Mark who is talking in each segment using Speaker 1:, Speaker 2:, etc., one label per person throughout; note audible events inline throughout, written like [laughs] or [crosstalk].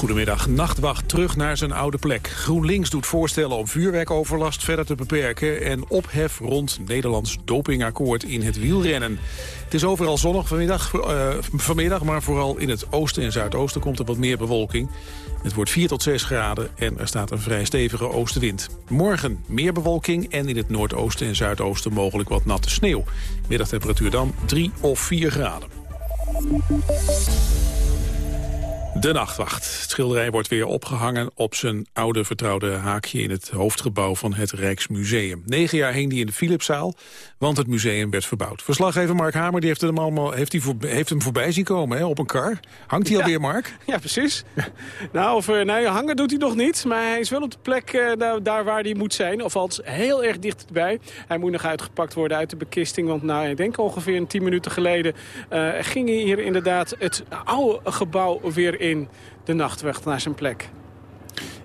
Speaker 1: Goedemiddag. Nachtwacht terug naar zijn oude plek. GroenLinks doet voorstellen om vuurwerkoverlast verder te beperken... en ophef rond Nederlands dopingakkoord in het wielrennen. Het is overal zonnig vanmiddag, uh, vanmiddag, maar vooral in het oosten en zuidoosten komt er wat meer bewolking. Het wordt 4 tot 6 graden en er staat een vrij stevige oostenwind. Morgen meer bewolking en in het noordoosten en zuidoosten mogelijk wat natte sneeuw. Middagtemperatuur dan 3 of 4 graden. De Nachtwacht. Het schilderij wordt weer opgehangen op zijn oude vertrouwde haakje... in het hoofdgebouw van het Rijksmuseum. Negen jaar hing die in de Philipszaal, want het museum werd verbouwd. Verslaggever Mark Hamer die heeft, hem allemaal, heeft, hij voor, heeft hem voorbij zien komen hè, op een kar. Hangt hij alweer, Mark?
Speaker 2: Ja, precies. nou, of, eh, hangen doet hij nog niet, maar hij is wel op de plek uh, daar waar hij moet zijn. Of althans heel erg dichtbij. Hij moet nog uitgepakt worden uit de bekisting, want nou, ik denk ongeveer een tien minuten geleden... Uh, ging hier inderdaad het oude gebouw weer in in de nachtwacht naar zijn plek.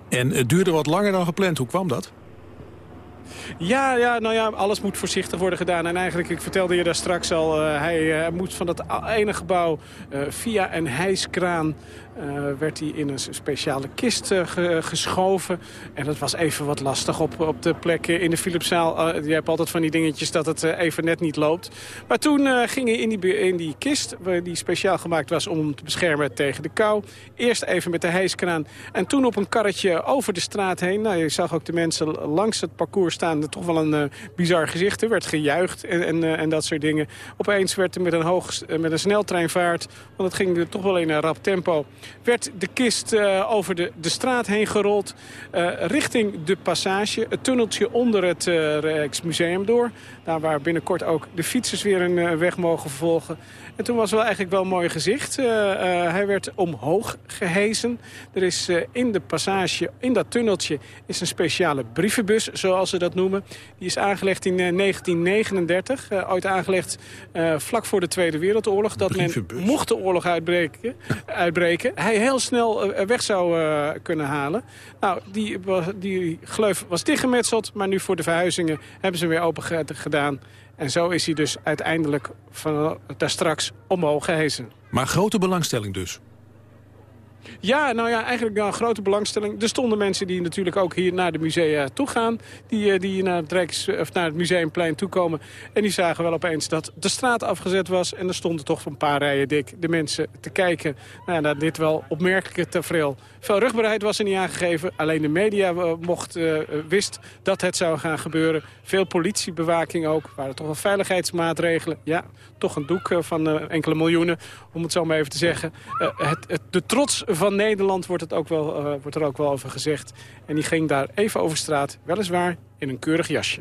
Speaker 1: En het duurde wat langer dan gepland. Hoe kwam dat?
Speaker 2: Ja, ja, nou ja, alles moet voorzichtig worden gedaan. En eigenlijk, ik vertelde je daar straks al... Uh, hij uh, moet van dat ene gebouw uh, via een hijskraan werd hij in een speciale kist uh, geschoven. En dat was even wat lastig op, op de plek in de Philipszaal. Uh, je hebt altijd van die dingetjes dat het even net niet loopt. Maar toen ging hij in die, in die kist, die speciaal gemaakt was om te beschermen tegen de kou. Eerst even met de hijskraan en toen op een karretje over de straat heen. Nou, je zag ook de mensen langs het parcours staan. Toch wel een bizar gezicht. Er werd gejuicht en, en, en, dat soort dingen. Opeens werd er met een, hoog, met een sneltreinvaart, want het ging toch wel in een rap tempo werd de kist uh, over de, de straat heen gerold uh, richting de passage. Het tunneltje onder het uh, Rijksmuseum door. Daar waar binnenkort ook de fietsers weer een weg mogen vervolgen. En toen was het wel eigenlijk wel een mooi gezicht. hij werd omhoog gehezen. Er is in de passage, in dat tunneltje, is een speciale brievenbus, zoals ze dat noemen. Die is aangelegd in 1939. ooit aangelegd vlak voor de Tweede Wereldoorlog. Dat men mocht de oorlog uitbreken, uitbreken hij heel snel eh, weg zou uh, kunnen halen. Nou, die, die gleuf was dichtgemetseld, maar nu voor de verhuizingen hebben ze weer open gedaan. En zo is hij dus uiteindelijk van daar straks omhoog gehezen.
Speaker 1: Maar grote belangstelling dus?
Speaker 2: Ja, nou ja, eigenlijk een grote belangstelling. Er stonden mensen die natuurlijk ook hier naar de musea toe gaan. Die, eh, die naar, het Rijks, of naar het Museumplein toekomen. En die zagen wel opeens dat de straat afgezet was. En er stonden toch een paar rijen dik de mensen te kijken. Nou, naar dit wel opmerkelijke tafereel. Veel rugbaarheid was er niet aangegeven. Alleen de media eh, mocht, uh, wist dat het zou gaan gebeuren. Veel politiebewaking ook. waren toch wel veiligheidsmaatregelen. Ja, toch een doek van enkele miljoenen, om het zo maar even te zeggen. het, het, de trots van Nederland wordt, het ook wel, uh, wordt er ook wel over gezegd. En die ging daar even over straat, weliswaar in een keurig jasje.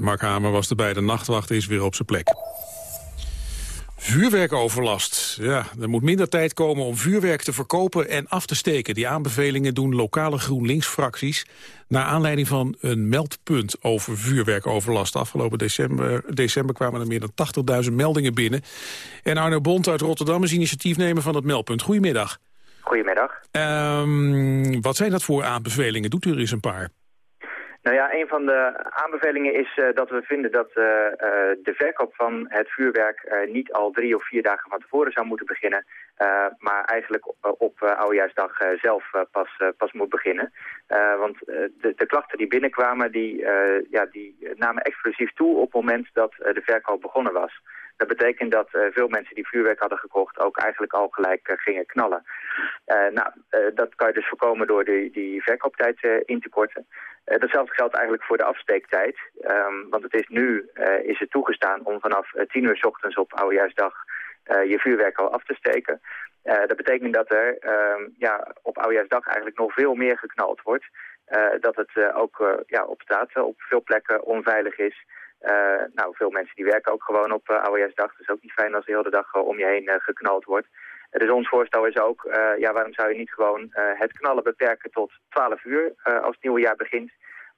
Speaker 1: Mark Hamer was erbij, de nachtwacht is weer op zijn plek. Vuurwerkoverlast. Ja, er moet minder tijd komen om vuurwerk te verkopen en af te steken. Die aanbevelingen doen lokale GroenLinks-fracties... naar aanleiding van een meldpunt over vuurwerkoverlast. Afgelopen december, december kwamen er meer dan 80.000 meldingen binnen. En Arno Bond uit Rotterdam is initiatiefnemer van het meldpunt. Goedemiddag.
Speaker 3: Goedemiddag.
Speaker 1: Um, wat zijn dat voor aanbevelingen? Doet u er eens een paar?
Speaker 3: Nou ja, een van de aanbevelingen is uh, dat we vinden dat uh, uh, de verkoop van het vuurwerk niet al drie of vier dagen van tevoren zou moeten beginnen. maar eigenlijk op, op Oudejaarsdag zelf pas, pas moet beginnen. want de, de, klachten die binnenkwamen, die, ja, die namen explosief toe op het moment dat de verkoop begonnen was. Dat betekent dat uh, veel mensen die vuurwerk hadden gekocht ook eigenlijk al gelijk uh, gingen knallen. Uh, nou, dat kan je dus voorkomen door die, die verkooptijd in te korten. datzelfde geldt eigenlijk voor de afsteektijd. Um, want het is nu is het toegestaan om vanaf 10 uur s ochtends op Oudejaarsdag je vuurwerk al af te steken. dat betekent dat er um, ja, op Oudejaarsdag eigenlijk nog veel meer geknald wordt. dat het ook ja, op straat op veel plekken onveilig is. Uh, nou, veel mensen die werken ook gewoon op uh, oudejaarsdag. Is ook niet fijn als de hele dag uh, om je heen geknald wordt. dus ons voorstel is ook, ja, waarom zou je niet gewoon het knallen beperken tot 12 uur als het nieuwe jaar begint.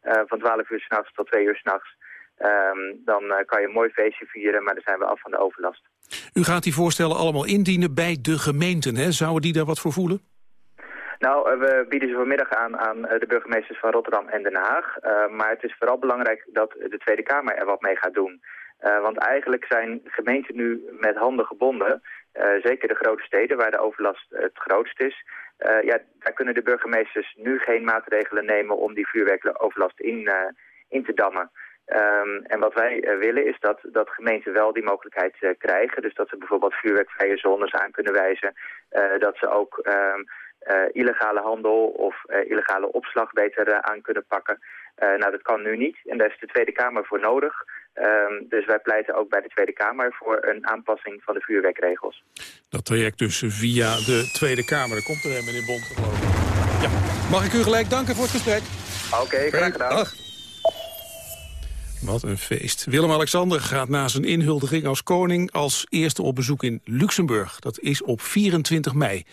Speaker 3: van 12 uur s'nachts tot 2 uur s'nachts. Um, dan kan je een mooi feestje vieren, maar dan zijn we af van de overlast.
Speaker 1: U gaat die voorstellen allemaal indienen bij de gemeenten, hè? Zouden die daar wat voor voelen?
Speaker 3: Nou, eh, we bieden ze vanmiddag aan aan eh, de burgemeesters van Rotterdam en Den Haag. Uh, maar het is vooral belangrijk dat de Tweede Kamer er wat mee gaat doen. want eigenlijk zijn gemeenten nu met handen gebonden. zeker de grote steden waar de overlast het grootst is. ja, daar kunnen de burgemeesters nu geen maatregelen nemen om die vuurwerkoverlast in, in te dammen. Um, en wat wij willen is dat, dat gemeenten wel die mogelijkheid krijgen. Dus dat ze bijvoorbeeld vuurwerkvrije zones aan kunnen wijzen. Dat ze ook um, illegale handel of illegale opslag beter aan kunnen pakken. nou, dat kan nu niet en daar is de Tweede Kamer voor nodig. Um, dus wij pleiten ook bij de Tweede Kamer voor een aanpassing van de vuurwerkregels.
Speaker 1: Dat traject dus via de Tweede Kamer. Dat komt er meneer Bond, geloof ik. Ja. Mag ik u gelijk danken voor het gesprek?
Speaker 3: Oké, okay, graag gedaan.
Speaker 1: Dag. Wat een feest. Willem-Alexander gaat na zijn inhuldiging als koning... als eerste op bezoek in Luxemburg. Dat is op 24 mei.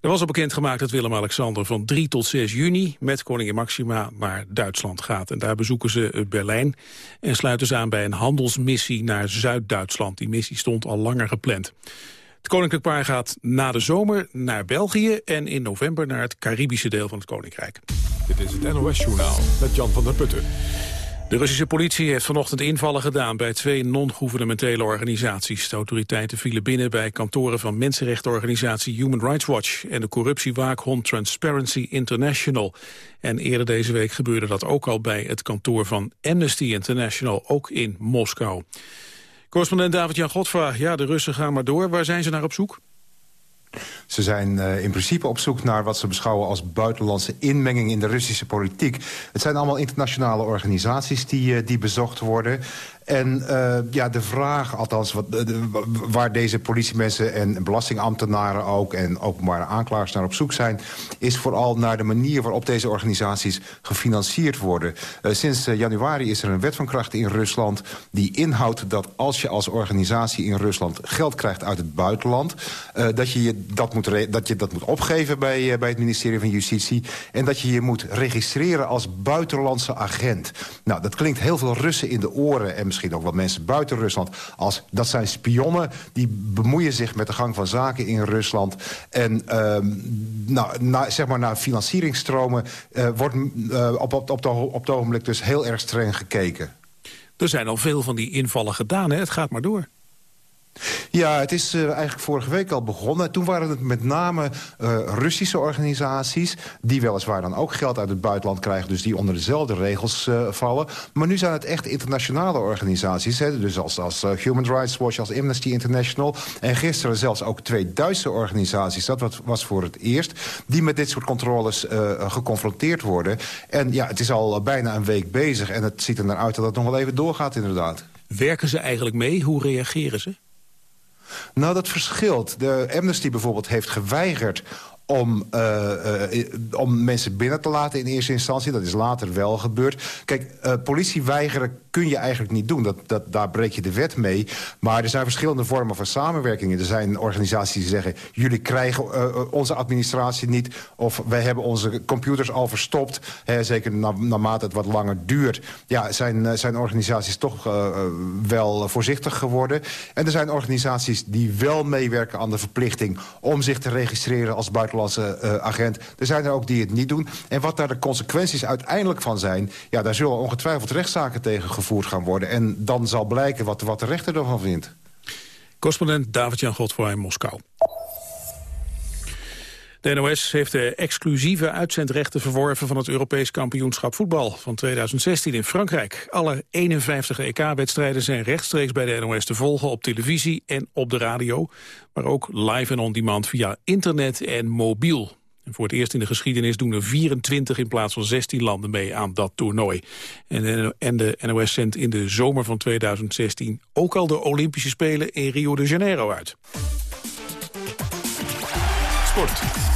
Speaker 1: Er was al bekendgemaakt dat Willem-Alexander van 3 tot 6 juni... met koningin Maxima naar Duitsland gaat. En daar bezoeken ze eh, Berlijn en sluiten ze aan bij een handelsmissie naar Zuid-Duitsland. Die missie stond al langer gepland. Het koninklijk paar gaat na de zomer naar België... en in november naar het Caribische deel van het koninkrijk.
Speaker 4: Dit is het NOS-journaal met Jan van der Putten.
Speaker 1: De Russische politie heeft vanochtend invallen gedaan bij twee non-governementele organisaties. De autoriteiten vielen binnen bij kantoren van mensenrechtenorganisatie Human Rights Watch en de corruptiewaakhond Transparency International. En eerder deze week gebeurde dat ook al bij het kantoor van Amnesty International, ook in Moskou. Correspondent David-Jan Godfra, ja, de Russen gaan maar door. Waar zijn ze naar op zoek?
Speaker 5: Ze zijn uh, in principe op zoek naar wat ze beschouwen als buitenlandse inmenging in de Russische politiek. Het zijn allemaal internationale organisaties die, uh, die bezocht worden. En uh, ja, de vraag, althans, wat, waar deze politiemensen en belastingambtenaren ook... en openbare aanklagers naar op zoek zijn... is vooral naar de manier waarop deze organisaties gefinancierd worden. Uh, sinds uh, januari is er een wet van kracht in Rusland... die inhoudt dat als je als organisatie in Rusland geld krijgt uit het buitenland... dat, je je dat, moet dat je dat moet opgeven bij, bij het ministerie van Justitie... en dat je je moet registreren als buitenlandse agent. Nou, dat klinkt heel veel Russen in de oren... en misschien ook wel mensen buiten Rusland... als dat zijn spionnen, die bemoeien zich met de gang van zaken in Rusland. En uh, nou, zeg maar naar financieringsstromen uh, wordt uh, op, op, op, de, op het ogenblik dus heel erg streng gekeken.
Speaker 1: Er zijn al veel van die invallen gedaan, hè? het gaat maar door.
Speaker 5: Ja, het is uh, eigenlijk vorige week al begonnen. Toen waren het met name uh, Russische organisaties... die weliswaar dan ook geld uit het buitenland krijgen... dus die onder dezelfde regels uh, vallen. Maar nu zijn het echt internationale organisaties. Hè, dus als, als Human Rights Watch, als Amnesty International... en gisteren zelfs ook twee Duitse organisaties... dat was voor het eerst... die met dit soort controles geconfronteerd worden. En ja, het is al bijna een week bezig... en het ziet er naar uit dat het nog wel even doorgaat inderdaad.
Speaker 1: Werken ze eigenlijk mee? Hoe reageren ze?
Speaker 5: Nou, dat verschilt. De Amnesty bijvoorbeeld heeft geweigerd om, uh, uh, om mensen binnen te laten in eerste instantie. Dat is later wel gebeurd. Kijk, uh, politie weigeren kun je eigenlijk niet doen. Dat, dat, daar breek je de wet mee. Maar er zijn verschillende vormen van samenwerking. Er zijn organisaties die zeggen... jullie krijgen onze administratie niet... of wij hebben onze computers al verstopt. Hè, zeker na, naarmate het wat langer duurt. Ja, zijn, zijn organisaties toch wel voorzichtig geworden. En er zijn organisaties die wel meewerken aan de verplichting... om zich te registreren als buitenlandse uh, agent. Er zijn er ook die het niet doen. En wat daar de consequenties uiteindelijk van zijn... ja, daar zullen ongetwijfeld rechtszaken tegen gevoerd gaan worden. En dan zal blijken wat, de rechter ervan vindt.
Speaker 1: Correspondent David-Jan Godfroy in Moskou. De NOS heeft de exclusieve uitzendrechten verworven van het Europees kampioenschap voetbal van 2016 in Frankrijk. Alle 51 EK-wedstrijden zijn rechtstreeks bij de NOS te volgen op televisie en op de radio, maar ook live en on-demand via internet en mobiel. En voor het eerst in de geschiedenis doen er 24 in plaats van 16 landen mee aan dat toernooi. En, de NOS zendt in de zomer van 2016 ook al de Olympische Spelen in Rio de Janeiro uit. Sport.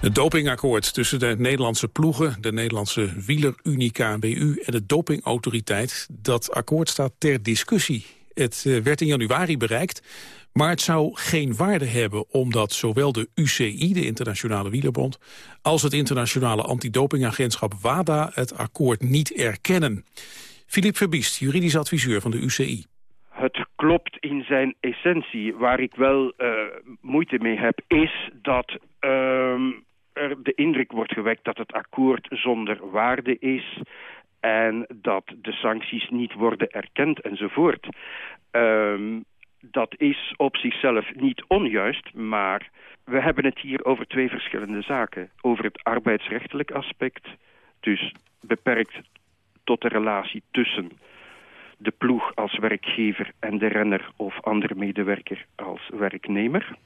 Speaker 1: Het dopingakkoord tussen de Nederlandse ploegen, de Nederlandse wielerunie KNWU en de dopingautoriteit, dat akkoord staat ter discussie. Het eh, werd in januari bereikt, maar het zou geen waarde hebben omdat zowel de UCI, de Internationale Wielerbond, als het internationale antidopingagentschap WADA het akkoord niet erkennen. Philippe Verbiest, juridisch adviseur van de UCI.
Speaker 6: Het klopt in zijn essentie. Waar ik wel uh, moeite mee heb, is dat uh, er de indruk wordt gewekt dat het akkoord zonder waarde is en dat de sancties niet worden erkend enzovoort. Um, dat is op zichzelf niet onjuist, maar we hebben het hier over twee verschillende zaken. Over het arbeidsrechtelijk aspect, dus beperkt tot de relatie tussen de ploeg als werkgever en de renner of andere medewerker als werknemer.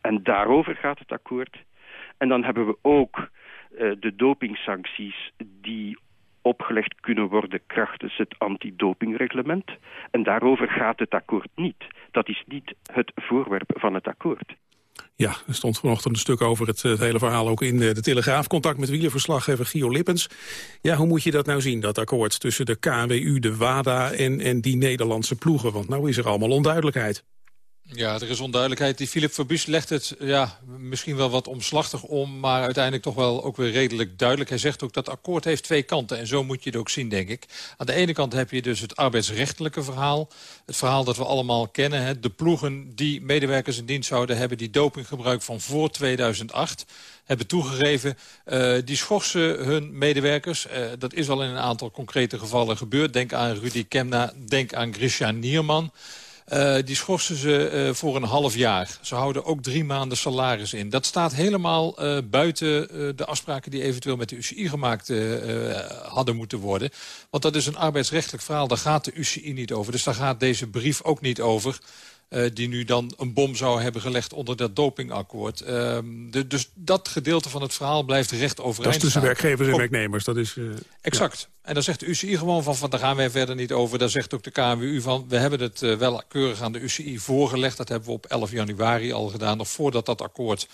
Speaker 6: En daarover gaat het akkoord. En dan hebben we ook uh, de dopingsancties die opgelegd kunnen worden krachtens het antidopingreglement. En daarover gaat het akkoord niet. Dat is niet het voorwerp van het akkoord.
Speaker 1: Ja, er stond vanochtend een stuk over het, hele verhaal ook in de, de Telegraaf. Contact met wielerverslaggever Gio Lippens. Ja, hoe moet je dat nou zien, dat akkoord tussen de KWU, de WADA en, en die Nederlandse ploegen? Want nou is er allemaal onduidelijkheid.
Speaker 7: Ja, er is onduidelijkheid. Die Philip Fabius legt het ja, misschien wel wat omslachtig om... maar uiteindelijk toch wel ook weer redelijk duidelijk. Hij zegt ook dat akkoord heeft twee kanten. En zo moet je het ook zien, denk ik. Aan de ene kant heb je dus het arbeidsrechtelijke verhaal. Het verhaal dat we allemaal kennen. Hè. De ploegen die medewerkers in dienst zouden hebben... die dopinggebruik van voor 2008 hebben toegegeven. Uh, die schorsen hun medewerkers. Uh, dat is al in een aantal concrete gevallen gebeurd. Denk aan Rudy Kemna, denk aan Christian Nierman... Uh, die schorsen ze uh, voor een half jaar. Ze houden ook drie maanden salaris in. Dat staat helemaal uh, buiten de afspraken die eventueel met de UCI gemaakt hadden moeten worden. Want dat is een arbeidsrechtelijk verhaal. Daar gaat de UCI niet over. Dus daar gaat deze brief ook niet over. Uh, die nu dan een bom zou hebben gelegd onder dat dopingakkoord. Uh, de, dus dat gedeelte van het verhaal blijft recht overeind
Speaker 1: Dat is tussen werkgevers en werknemers. Dat is, uh,
Speaker 7: exact. Ja. En dan zegt de UCI gewoon van, van daar gaan wij verder niet over. Daar zegt ook de KWU van, we hebben het wel keurig aan de UCI voorgelegd. Dat hebben we op 11 januari al gedaan, nog voordat dat akkoord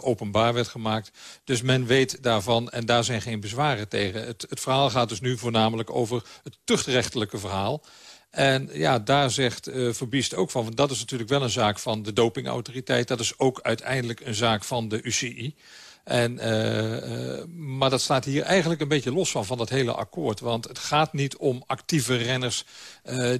Speaker 7: openbaar werd gemaakt. Dus men weet daarvan en daar zijn geen bezwaren tegen. Het, het verhaal gaat dus nu voornamelijk over het tuchtrechtelijke verhaal. En ja, daar zegt uh, Verbiest ook van, dat is natuurlijk wel een zaak van de dopingautoriteit. Dat is ook uiteindelijk een zaak van de UCI. En, uh, uh, maar dat staat hier eigenlijk een beetje los van, van dat hele akkoord. Want het gaat niet om actieve renners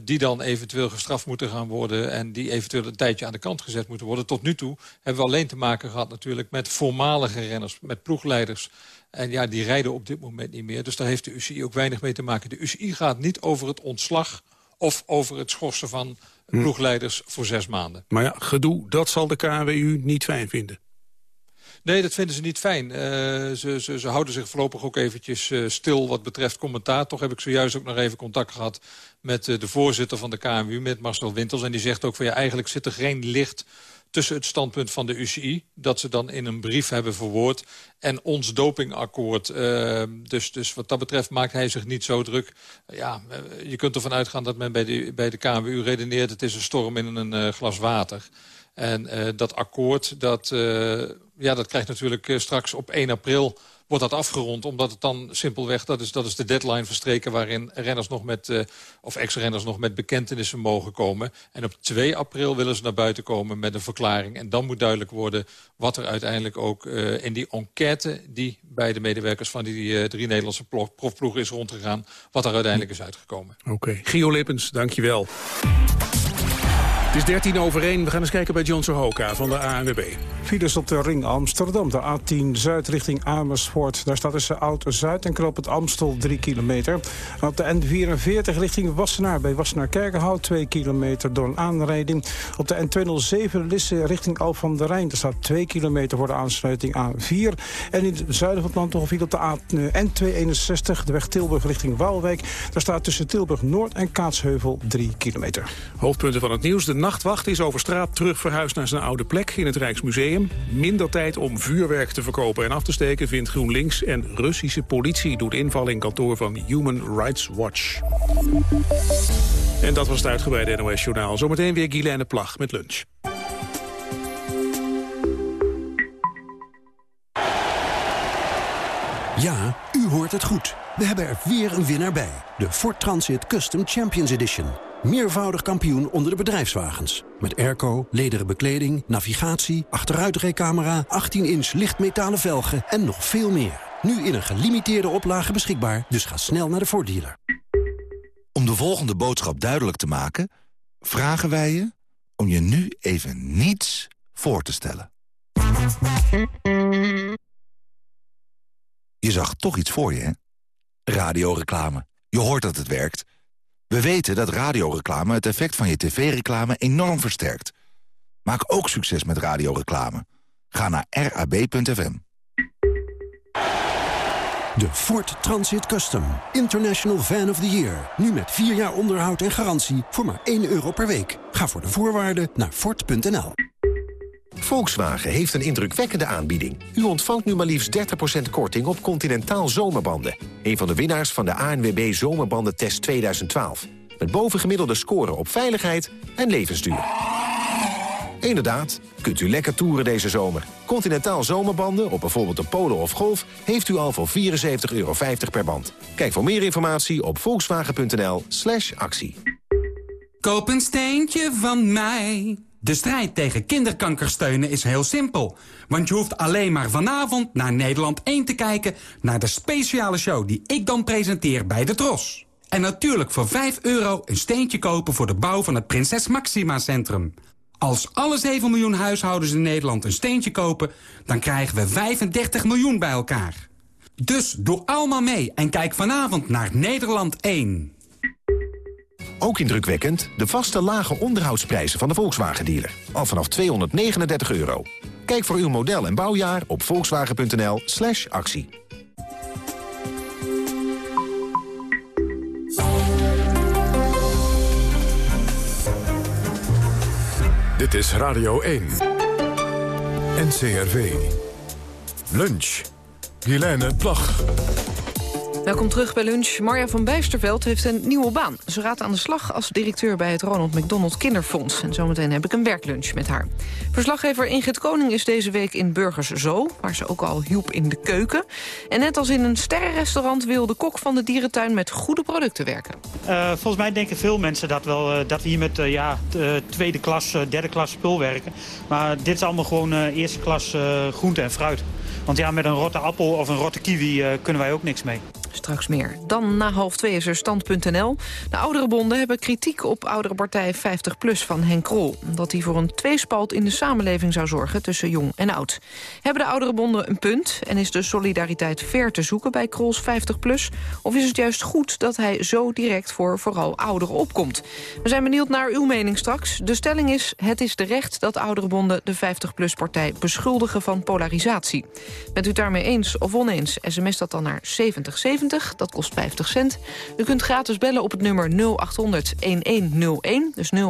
Speaker 7: die dan eventueel gestraft moeten gaan worden... en die eventueel een tijdje aan de kant gezet moeten worden. Tot nu toe hebben we alleen te maken gehad natuurlijk met voormalige renners, met ploegleiders... En ja, die rijden op dit moment niet meer. Dus daar heeft de UCI ook weinig mee te maken. De UCI gaat niet over het ontslag of over het schorsen van hm. ploegleiders voor zes maanden.
Speaker 1: Maar ja, gedoe, dat zal de KWU niet fijn vinden.
Speaker 7: Nee, dat vinden ze niet fijn. Uh, ze, ze, ze, houden zich voorlopig ook eventjes uh, stil wat betreft commentaar. Toch heb ik zojuist ook nog even contact gehad met uh, de voorzitter van de KMU, met Marcel Wintels. En die zegt ook van ja, eigenlijk zit er geen licht tussen het standpunt van de UCI... dat ze dan in een brief hebben verwoord... en ons dopingakkoord. Uh, dus, dus wat dat betreft maakt hij zich niet zo druk. Ja, je kunt ervan uitgaan dat men bij de, bij de redeneert... het is een storm in een uh, glas water. En dat akkoord, dat, ja, dat krijgt natuurlijk straks op 1 april wordt dat afgerond. Omdat het dan simpelweg, dat is, dat is de deadline verstreken... waarin renners nog met, uh, of ex-renners nog met bekentenissen mogen komen. En op 2 april willen ze naar buiten komen met een verklaring. En dan moet duidelijk worden wat er uiteindelijk ook uh, in die enquête... die bij de medewerkers van die drie Nederlandse profploegen is rondgegaan... wat er uiteindelijk is uitgekomen.
Speaker 1: Oké. Okay. Gio Lippens, dankjewel. Het is 13 over 1. We gaan eens kijken bij John Sohoka van de ANWB.
Speaker 8: Files op de ring Amsterdam, de A10 Zuid richting Amersfoort. Daar staat tussen Oud-Zuid en Knoop het Amstel 3 kilometer. En op de N44 richting Wassenaar bij Wassenaar-Kerkenhout 2 kilometer door een aanrijding. Op de N207 Lisse richting Al van der Rijn. Daar staat 2 kilometer voor de aansluiting A4. En in het zuiden van het land nog een op de N261, de weg Tilburg richting Waalwijk. Daar staat tussen Tilburg Noord en Kaatsheuvel 3 kilometer.
Speaker 1: Hoofdpunten van het nieuws. De nachtwacht is over straat terug verhuisd naar zijn oude plek in het Rijksmuseum. Minder tijd om vuurwerk te verkopen en af te steken vindt GroenLinks. En Russische politie doet inval in kantoor van Human Rights Watch. En dat was het uitgebreide NOS-journaal. Zometeen weer Guylaine Plag met lunch.
Speaker 9: Ja, u hoort het goed. We hebben er weer een winnaar bij. De Ford Transit Custom Champions Edition. Meervoudig kampioen onder de bedrijfswagens. Met airco, lederen bekleding, navigatie, achteruitrijcamera... 18-inch lichtmetalen velgen en nog veel meer. Nu in een gelimiteerde oplage beschikbaar, dus ga snel naar de voordealer.
Speaker 10: Om de volgende boodschap duidelijk te maken... vragen wij je om je nu even niets voor te stellen. Je zag toch iets voor je, hè? Radioreclame. Je hoort dat het werkt. We weten dat radioreclame het effect van je tv-reclame enorm versterkt. Maak ook succes met radioreclame. Ga naar rab.fm.
Speaker 9: De Ford Transit Custom. International Van of the Year. Nu met 4 jaar onderhoud en garantie voor maar 1 euro per week. Ga voor de voorwaarden naar Ford.nl.
Speaker 11: Volkswagen heeft een indrukwekkende aanbieding. U ontvangt nu maar liefst 30% korting op Continentaal Zomerbanden. Een van de winnaars van de ANWB Zomerbandentest 2012. Met bovengemiddelde scoren op veiligheid en levensduur. Inderdaad, kunt u lekker toeren deze zomer. Continentaal Zomerbanden op bijvoorbeeld een Polo of Golf... heeft u al voor 74,50 euro per band. Kijk voor meer informatie op volkswagen.nl slash actie.
Speaker 12: Koop een steentje van mij. De strijd tegen kinderkanker steunen is heel simpel. Want je hoeft alleen maar vanavond naar Nederland 1 te kijken... naar de speciale show die ik dan presenteer bij de Tros. En natuurlijk voor 5 euro een steentje kopen voor de bouw van het Prinses Maxima Centrum. Als alle 7 miljoen huishoudens in Nederland een steentje kopen... dan krijgen we 35 miljoen bij elkaar. Dus doe allemaal mee en kijk vanavond naar Nederland 1.
Speaker 11: Ook indrukwekkend de vaste lage onderhoudsprijzen van de Volkswagen-dealer. Al vanaf 239 euro. Kijk voor uw model en bouwjaar op volkswagen.nl slash actie.
Speaker 4: Dit is Radio 1. NCRV. Lunch. Guilaine Plag.
Speaker 13: Welkom terug bij lunch. Marja van Bijsterveld heeft een nieuwe baan. Ze gaat aan de slag als directeur bij het Ronald McDonald Kinderfonds. En zometeen heb ik een werklunch met haar. Verslaggever Ingrid Koning is deze week in Burgers Zoo... waar ze ook al hielp in de keuken. En net als in een sterrenrestaurant wil de kok van de dierentuin... met goede producten werken.
Speaker 14: Uh, volgens mij denken veel mensen dat, wel, uh, dat we hier met uh, ja, tweede klas, derde klas spul werken. Maar dit is allemaal gewoon eerste klas groente en fruit. Want ja, met een rotte appel of een rotte kiwi kunnen wij ook niks mee.
Speaker 13: Straks meer. Dan na half twee is er stand.nl. De oudere bonden hebben kritiek op oudere partij 50PLUS van Henk Krol. Dat hij voor een tweespalt in de samenleving zou zorgen tussen jong en oud. Hebben de oudere bonden een punt? En is de solidariteit ver te zoeken bij Krols 50PLUS? Of is het juist goed dat hij zo direct voor vooral ouderen opkomt? We zijn benieuwd naar uw mening straks. De stelling is, het is terecht dat oudere bonden de 50PLUS-partij beschuldigen van polarisatie. Bent u daarmee eens of oneens? SMS dat dan naar 7070 dat kost 50 cent. U kunt gratis bellen op het nummer 0800-1101, dus 0800-1101.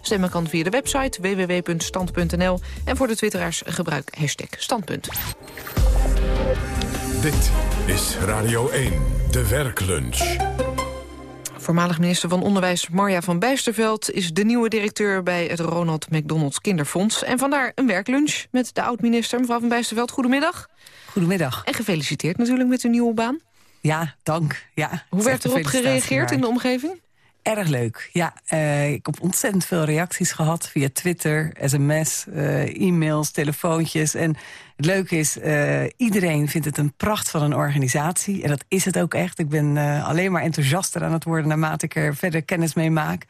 Speaker 13: Stemmen kan via de website www.stand.nl. En voor de twitteraars gebruik hashtag standpunt.
Speaker 4: Dit is Radio 1, de werklunch.
Speaker 13: Voormalig minister van Onderwijs Marja van Bijsterveld... is de nieuwe directeur bij het Ronald McDonald Kinderfonds. En vandaar een werklunch met de oud-minister mevrouw van Bijsterveld. Goedemiddag.
Speaker 15: Goedemiddag.
Speaker 13: En gefeliciteerd natuurlijk met uw nieuwe baan.
Speaker 15: Ja, dank. Ja,
Speaker 13: Hoe werd erop gereageerd in de omgeving?
Speaker 15: Erg leuk, ja. Uh, ik heb ontzettend veel reacties gehad via Twitter, sms, uh, eh, e-mails, telefoontjes. En het leuke is, uh, iedereen vindt het een pracht van een organisatie. En dat is het ook echt. Ik ben alleen maar enthousiaster aan het worden... naarmate ik er verder kennis mee maak.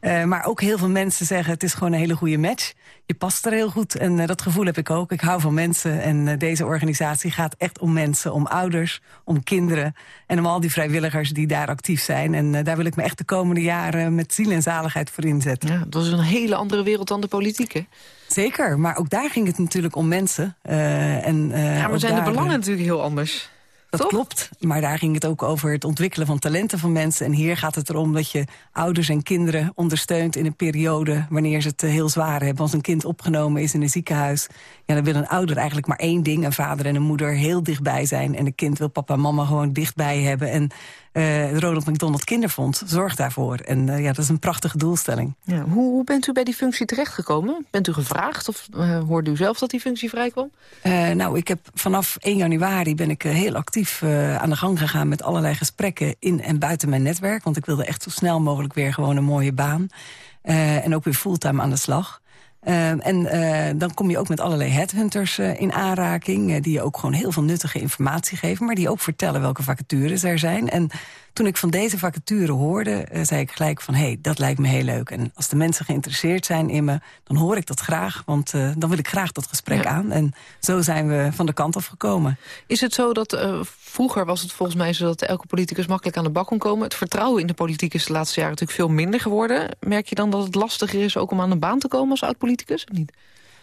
Speaker 15: maar ook heel veel mensen zeggen, het is gewoon een hele goede match je past er heel goed. En dat gevoel heb ik ook. Ik hou van mensen. En deze organisatie gaat echt om mensen, om ouders, om kinderen... en om al die vrijwilligers die daar actief zijn. En daar wil ik me echt de komende jaren met ziel en zaligheid voor inzetten.
Speaker 13: Ja, dat is een hele andere wereld dan de politiek, hè?
Speaker 15: Zeker, maar ook daar ging het natuurlijk om mensen. en,
Speaker 13: ja, maar zijn de belangen natuurlijk heel anders.
Speaker 15: Dat klopt, maar daar ging het ook over het ontwikkelen van talenten van mensen. En hier gaat het erom dat je ouders en kinderen ondersteunt in een periode... wanneer ze het eh, heel zwaar hebben. Als een kind opgenomen is in een ziekenhuis... Ja, dan wil een ouder eigenlijk maar één ding. Een vader en een moeder heel dichtbij zijn. En een kind wil papa en mama gewoon dichtbij hebben. En uh, het Ronald McDonald Kinderfonds zorgt daarvoor. En uh, ja, dat is een prachtige doelstelling.
Speaker 13: Ja, hoe, hoe, bent u bij die functie terechtgekomen? Bent u gevraagd of uh, hoorde u zelf dat die functie vrijkwam?
Speaker 15: nou, ik heb vanaf 1 januari ben ik heel actief aan de gang gegaan... met allerlei gesprekken in en buiten mijn netwerk. Want ik wilde echt zo snel mogelijk weer gewoon een mooie baan. en ook weer fulltime aan de slag. En dan kom je ook met allerlei headhunters in aanraking... die je ook gewoon heel veel nuttige informatie geven... maar die ook vertellen welke vacatures er zijn. En toen ik van deze vacature hoorde, zei ik gelijk van... hé, hey, dat lijkt me heel leuk. En als de mensen geïnteresseerd zijn in me, dan hoor ik dat graag. Want uh, dan wil ik graag dat gesprek aan. En zo zijn we van de kant af gekomen.
Speaker 13: Is het zo dat, uh, vroeger was het volgens mij zo... dat elke politicus makkelijk aan de bak kon komen? Het vertrouwen in de politiek is de laatste jaren natuurlijk veel minder geworden. Merk je dan dat het lastiger is ook om aan de baan te komen als oud-politicus? Niet?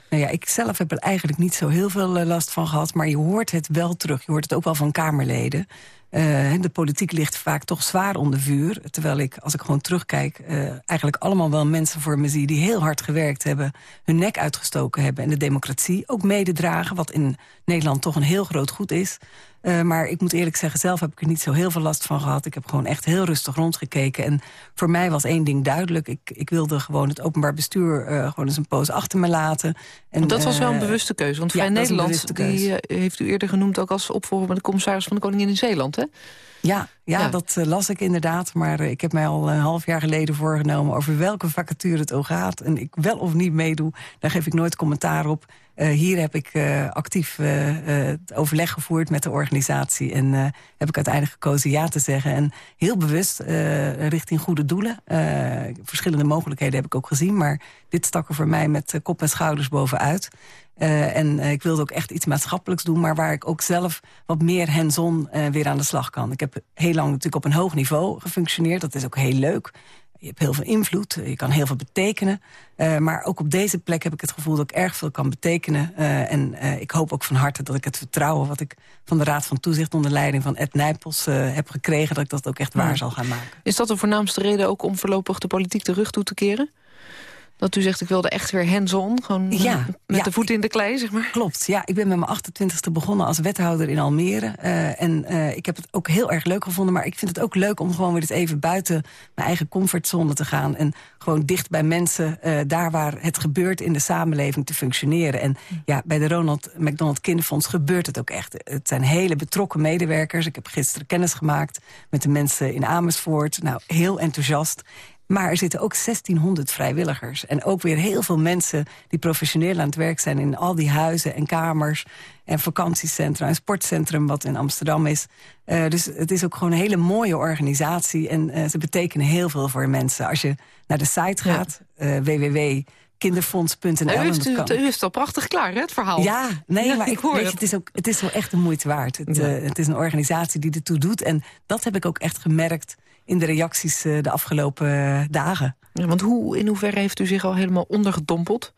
Speaker 15: Nou ja, ik zelf heb er eigenlijk niet zo heel veel last van gehad... maar je hoort het wel terug. Je hoort het ook wel van Kamerleden. Uh, de politiek ligt vaak toch zwaar onder vuur. Terwijl ik, als ik gewoon terugkijk... Uh, eigenlijk allemaal wel mensen voor me zie... die heel hard gewerkt hebben, hun nek uitgestoken hebben... en de democratie ook mededragen... wat in Nederland toch een heel groot goed is... Uh, maar ik moet eerlijk zeggen, zelf heb ik er niet zo heel veel last van gehad. Ik heb gewoon echt heel rustig rondgekeken. En voor mij was één ding duidelijk. Ik, ik wilde gewoon het openbaar bestuur uh, gewoon eens een poos achter me laten.
Speaker 13: En, want dat was wel een bewuste keuze. Want Vrij ja, Nederland die, heeft u eerder genoemd... ook als opvolger van de commissaris van de Koningin in Zeeland, hè?
Speaker 15: Ja, ja, ja, dat uh, las ik inderdaad. Maar uh, ik heb mij al een half jaar geleden voorgenomen... over welke vacature het ook gaat. En ik wel of niet meedoe, daar geef ik nooit commentaar op. Uh, hier heb ik actief het overleg gevoerd met de organisatie. En heb ik uiteindelijk gekozen ja te zeggen. En heel bewust richting goede doelen. verschillende mogelijkheden heb ik ook gezien. Maar dit stak er voor mij met kop en schouders bovenuit. En ik wilde ook echt iets maatschappelijks doen... maar waar ik ook zelf wat meer hands-on weer aan de slag kan. Ik heb heel lang natuurlijk op een hoog niveau gefunctioneerd. Dat is ook heel leuk. Je hebt heel veel invloed, je kan heel veel betekenen. maar ook op deze plek heb ik het gevoel dat ik erg veel kan betekenen. en ik hoop ook van harte dat ik het vertrouwen... wat ik van de Raad van Toezicht onder leiding van Ed Nijpels heb gekregen... dat ik dat ook echt waar zal gaan maken.
Speaker 13: Is dat de voornaamste reden ook om voorlopig de politiek de rug toe te keren? Dat u zegt, ik wilde echt weer hands-on, gewoon ja, met de voet in de klei, zeg maar.
Speaker 15: Klopt, ja. Ik ben met mijn 28e begonnen als wethouder in Almere. Uh, en uh, ik heb het ook heel erg leuk gevonden. Maar ik vind het ook leuk om gewoon weer eens even buiten mijn eigen comfortzone te gaan. En gewoon dicht bij mensen, uh, daar waar het gebeurt in de samenleving te functioneren. En ja, bij de Ronald McDonald Kinderfonds gebeurt het ook echt. Het zijn hele betrokken medewerkers. Ik heb gisteren kennis gemaakt met de mensen in Amersfoort. Nou, heel enthousiast. Maar er zitten ook 1600 vrijwilligers. En ook weer heel veel mensen die professioneel aan het werk zijn... in al die huizen en kamers en vakantiecentra en sportcentrum... wat in Amsterdam is. Uh, dus het is ook gewoon een hele mooie organisatie. En uh, ze betekenen heel veel voor mensen. Als je naar de site gaat, ja. uh, www kinderfonds.nl.
Speaker 13: U heeft, u, u heeft al prachtig klaar, hè, het verhaal.
Speaker 15: Ja, nee, ja, maar ik, weet het. het. is ook, het is wel echt de moeite waard. Het, ja. uh, het is een organisatie die ertoe doet. En dat heb ik ook echt gemerkt in de reacties uh, de afgelopen uh, dagen.
Speaker 13: Ja, want hoe, in hoeverre heeft u zich al helemaal ondergedompeld?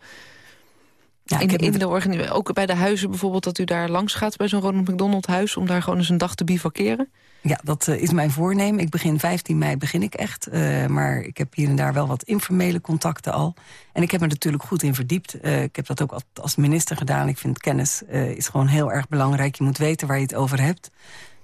Speaker 13: Ja, in, in de ook bij de huizen bijvoorbeeld, dat u daar langs gaat... bij zo'n Ronald McDonald huis, om daar gewoon eens een dag te bivakeren?
Speaker 15: Ja, dat uh, is mijn voornemen. Ik begin 15 mei begin ik echt. Uh, maar ik heb hier en daar wel wat informele contacten al. En ik heb me natuurlijk goed in verdiept. Uh, ik heb dat ook als minister gedaan. Ik vind kennis is gewoon heel erg belangrijk. Je moet weten waar je het over hebt.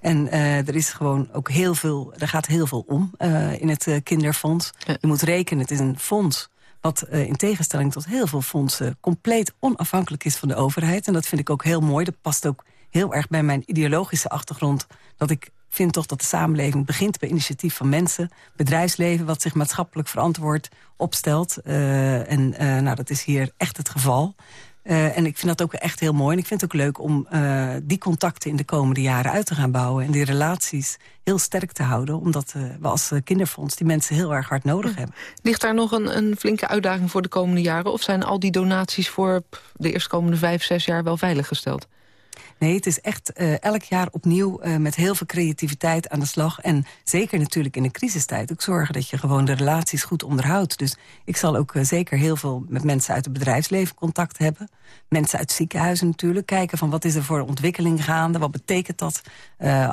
Speaker 15: En uh, er is gewoon ook heel veel, er gaat heel veel om uh, in het uh, kinderfonds. Je moet rekenen, het is een fonds wat in tegenstelling tot heel veel fondsen... compleet onafhankelijk is van de overheid. En dat vind ik ook heel mooi. Dat past ook heel erg bij mijn ideologische achtergrond. Dat ik vind toch dat de samenleving begint bij initiatief van mensen. Bedrijfsleven wat zich maatschappelijk verantwoord opstelt. en nou, dat is hier echt het geval. Uh, en ik vind dat ook echt heel mooi. En ik vind het ook leuk om uh, die contacten in de komende jaren uit te gaan bouwen. En die relaties heel sterk te houden. Omdat uh, we als kinderfonds die mensen heel erg hard nodig hebben.
Speaker 13: Ligt daar nog een, een, flinke uitdaging voor de komende jaren? Of zijn al die donaties voor de eerstkomende vijf, zes jaar wel veiliggesteld?
Speaker 15: Nee, het is echt uh, elk jaar opnieuw uh, met heel veel creativiteit aan de slag. En zeker natuurlijk in de crisistijd ook zorgen dat je gewoon de relaties goed onderhoudt. Dus ik zal ook uh, zeker heel veel met mensen uit het bedrijfsleven contact hebben. Mensen uit ziekenhuizen natuurlijk. Kijken van wat is er voor ontwikkeling gaande. Wat betekent dat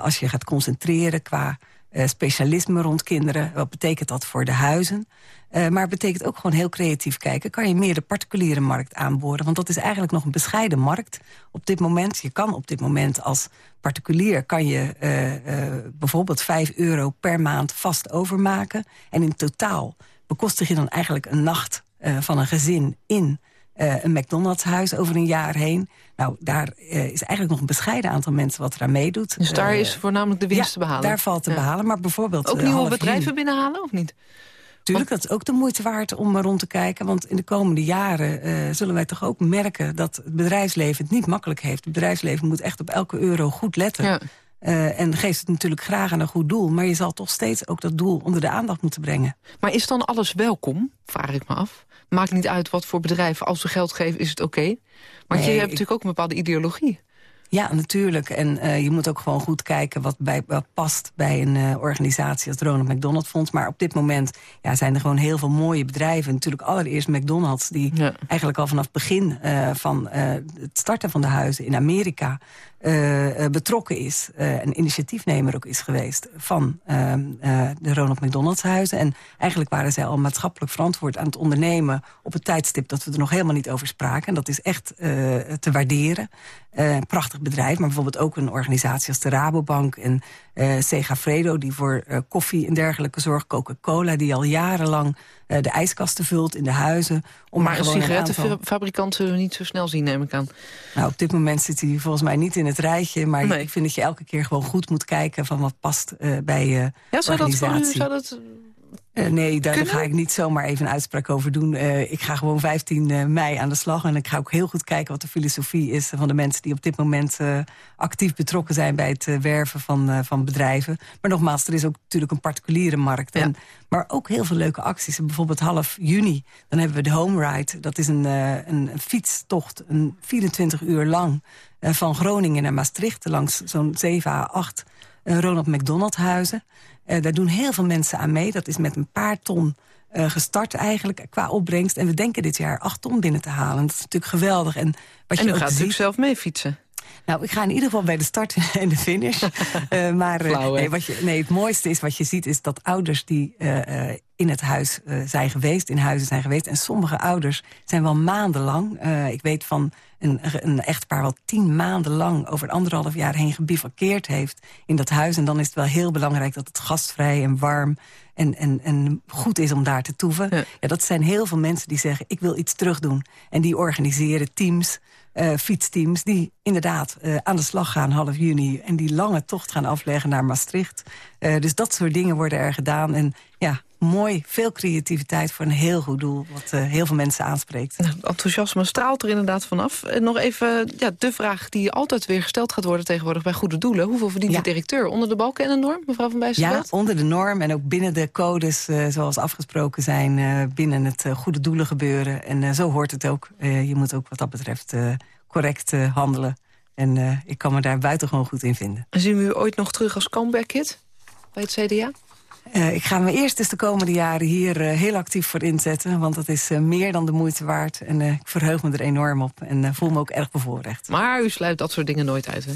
Speaker 15: als je gaat concentreren qua specialisme rond kinderen. Wat betekent dat voor de huizen? Uh, maar het betekent ook gewoon heel creatief kijken. Kan je meer de particuliere markt aanboren? Want dat is eigenlijk nog een bescheiden markt op dit moment. Je kan op dit moment als particulier... kan je uh, bijvoorbeeld 5 euro per maand vast overmaken. En in totaal bekostig je dan eigenlijk een nacht van een gezin in... Uh, een McDonald's huis over een jaar heen. Nou, daar uh, is eigenlijk nog een bescheiden aantal mensen wat eraan meedoet.
Speaker 13: Dus daar uh, is voornamelijk de winst
Speaker 15: ja,
Speaker 13: te behalen?
Speaker 15: daar valt te ja. behalen. Maar bijvoorbeeld...
Speaker 13: Ook nieuwe bedrijven binnenhalen of niet?
Speaker 15: Tuurlijk, dat is ook de moeite waard om rond te kijken. Want in de komende jaren uh, zullen wij toch ook merken... dat het bedrijfsleven het niet makkelijk heeft. Het bedrijfsleven moet echt op elke euro goed letten. Ja. Uh, en geeft het natuurlijk graag aan een goed doel. Maar je zal toch steeds ook dat doel onder de aandacht moeten brengen.
Speaker 13: Maar is dan alles welkom, vraag ik me af? Maakt niet uit wat voor bedrijf. Als ze geld geven, is het oké. Okay. Maar nee, je hebt ik... natuurlijk ook een bepaalde ideologie.
Speaker 15: Ja, natuurlijk. En uh, je moet ook gewoon goed kijken wat, bij, wat past bij een uh, organisatie als het Ronald McDonald Fonds. Maar op dit moment ja, zijn er gewoon heel veel mooie bedrijven. Natuurlijk allereerst McDonald's, die ja. eigenlijk al vanaf het begin uh, van het starten van de huizen in Amerika uh, betrokken is. Uh, een initiatiefnemer ook is geweest van uh, de Ronald McDonald's huizen. En eigenlijk waren zij al maatschappelijk verantwoord aan het ondernemen... op het tijdstip dat we er nog helemaal niet over spraken. En dat is echt te waarderen. prachtig bedrijf, maar bijvoorbeeld ook een organisatie als de Rabobank... en Segafredo, die voor koffie en dergelijke zorgt. Coca-Cola, die al jarenlang uh, de ijskasten vult in de huizen.
Speaker 13: Om maar een sigarettenfabrikant zullen we niet zo snel zien, neem ik aan.
Speaker 15: Nou, op dit moment zit hij volgens mij niet in het rijtje. Maar nee. ik vind dat je elke keer gewoon goed moet kijken... van wat past bij je
Speaker 13: ja, zou
Speaker 15: organisatie.
Speaker 13: Dat voor u, zou dat
Speaker 15: uh, nee, daar, ga ik niet zomaar even een uitspraak over doen. Uh, ik ga gewoon 15 uh, mei aan de slag. En ik ga ook heel goed kijken wat de filosofie is... van de mensen die op dit moment actief betrokken zijn... bij het werven van, van bedrijven. Maar nogmaals, er is ook natuurlijk een particuliere markt. Ja. En, maar ook heel veel leuke acties. Bijvoorbeeld half juni, dan hebben we de Home Ride. Dat is een, een, een fietstocht, een 24 uur lang... van Groningen naar Maastricht, langs zo'n 7 à 8 Ronald McDonald huizen. Uh, daar doen heel veel mensen aan mee. Dat is met een paar ton uh, gestart eigenlijk qua opbrengst. En we denken dit jaar acht ton binnen te halen. Dat is natuurlijk geweldig. En, wat
Speaker 13: en
Speaker 15: je
Speaker 13: u gaat
Speaker 15: ziet,
Speaker 13: natuurlijk zelf mee fietsen.
Speaker 15: Nou, ik ga in ieder geval bij de start [laughs] en de finish. uh, [laughs] maar
Speaker 13: Flauw,
Speaker 15: nee, wat je, nee, het mooiste is wat je ziet... is dat ouders die uh, in het huis zijn geweest, in huizen zijn geweest... en sommige ouders zijn wel maandenlang... ik weet van een, een echtpaar wat tien maanden lang... over anderhalf jaar heen gebivakkeerd heeft in dat huis. En dan is het wel heel belangrijk dat het gastvrij en warm... En, en, en goed is om daar te toeven. Ja. ja, dat zijn heel veel mensen die zeggen, ik wil iets terugdoen. En die organiseren teams... Uh, fietsteams die inderdaad uh, aan de slag gaan half juni... en die lange tocht gaan afleggen naar Maastricht. Uh, dus dat soort dingen worden er gedaan. En ja, mooi, veel creativiteit voor een heel goed doel... wat heel veel mensen aanspreekt.
Speaker 13: Nou, enthousiasme straalt er inderdaad vanaf. nog even ja, de vraag die altijd weer gesteld gaat worden tegenwoordig... bij goede doelen. Hoeveel verdient ja. de directeur? Onder de balken en de norm, mevrouw Van Bijsterveld?
Speaker 15: Ja, onder de norm en ook binnen de codes zoals afgesproken zijn... binnen het goede doelen gebeuren. En zo hoort het ook. je moet ook wat dat betreft correct handelen. En ik kan me daar buitengewoon goed in vinden.
Speaker 13: En zien we u ooit nog terug als comeback-hit bij het CDA?
Speaker 15: Uh, ik ga me eerst eens de komende jaren hier heel actief voor inzetten. Want dat is meer dan de moeite waard. En ik verheug me er enorm op. En voel me ook erg bevoorrecht.
Speaker 13: Maar u sluit dat soort dingen nooit uit, hè?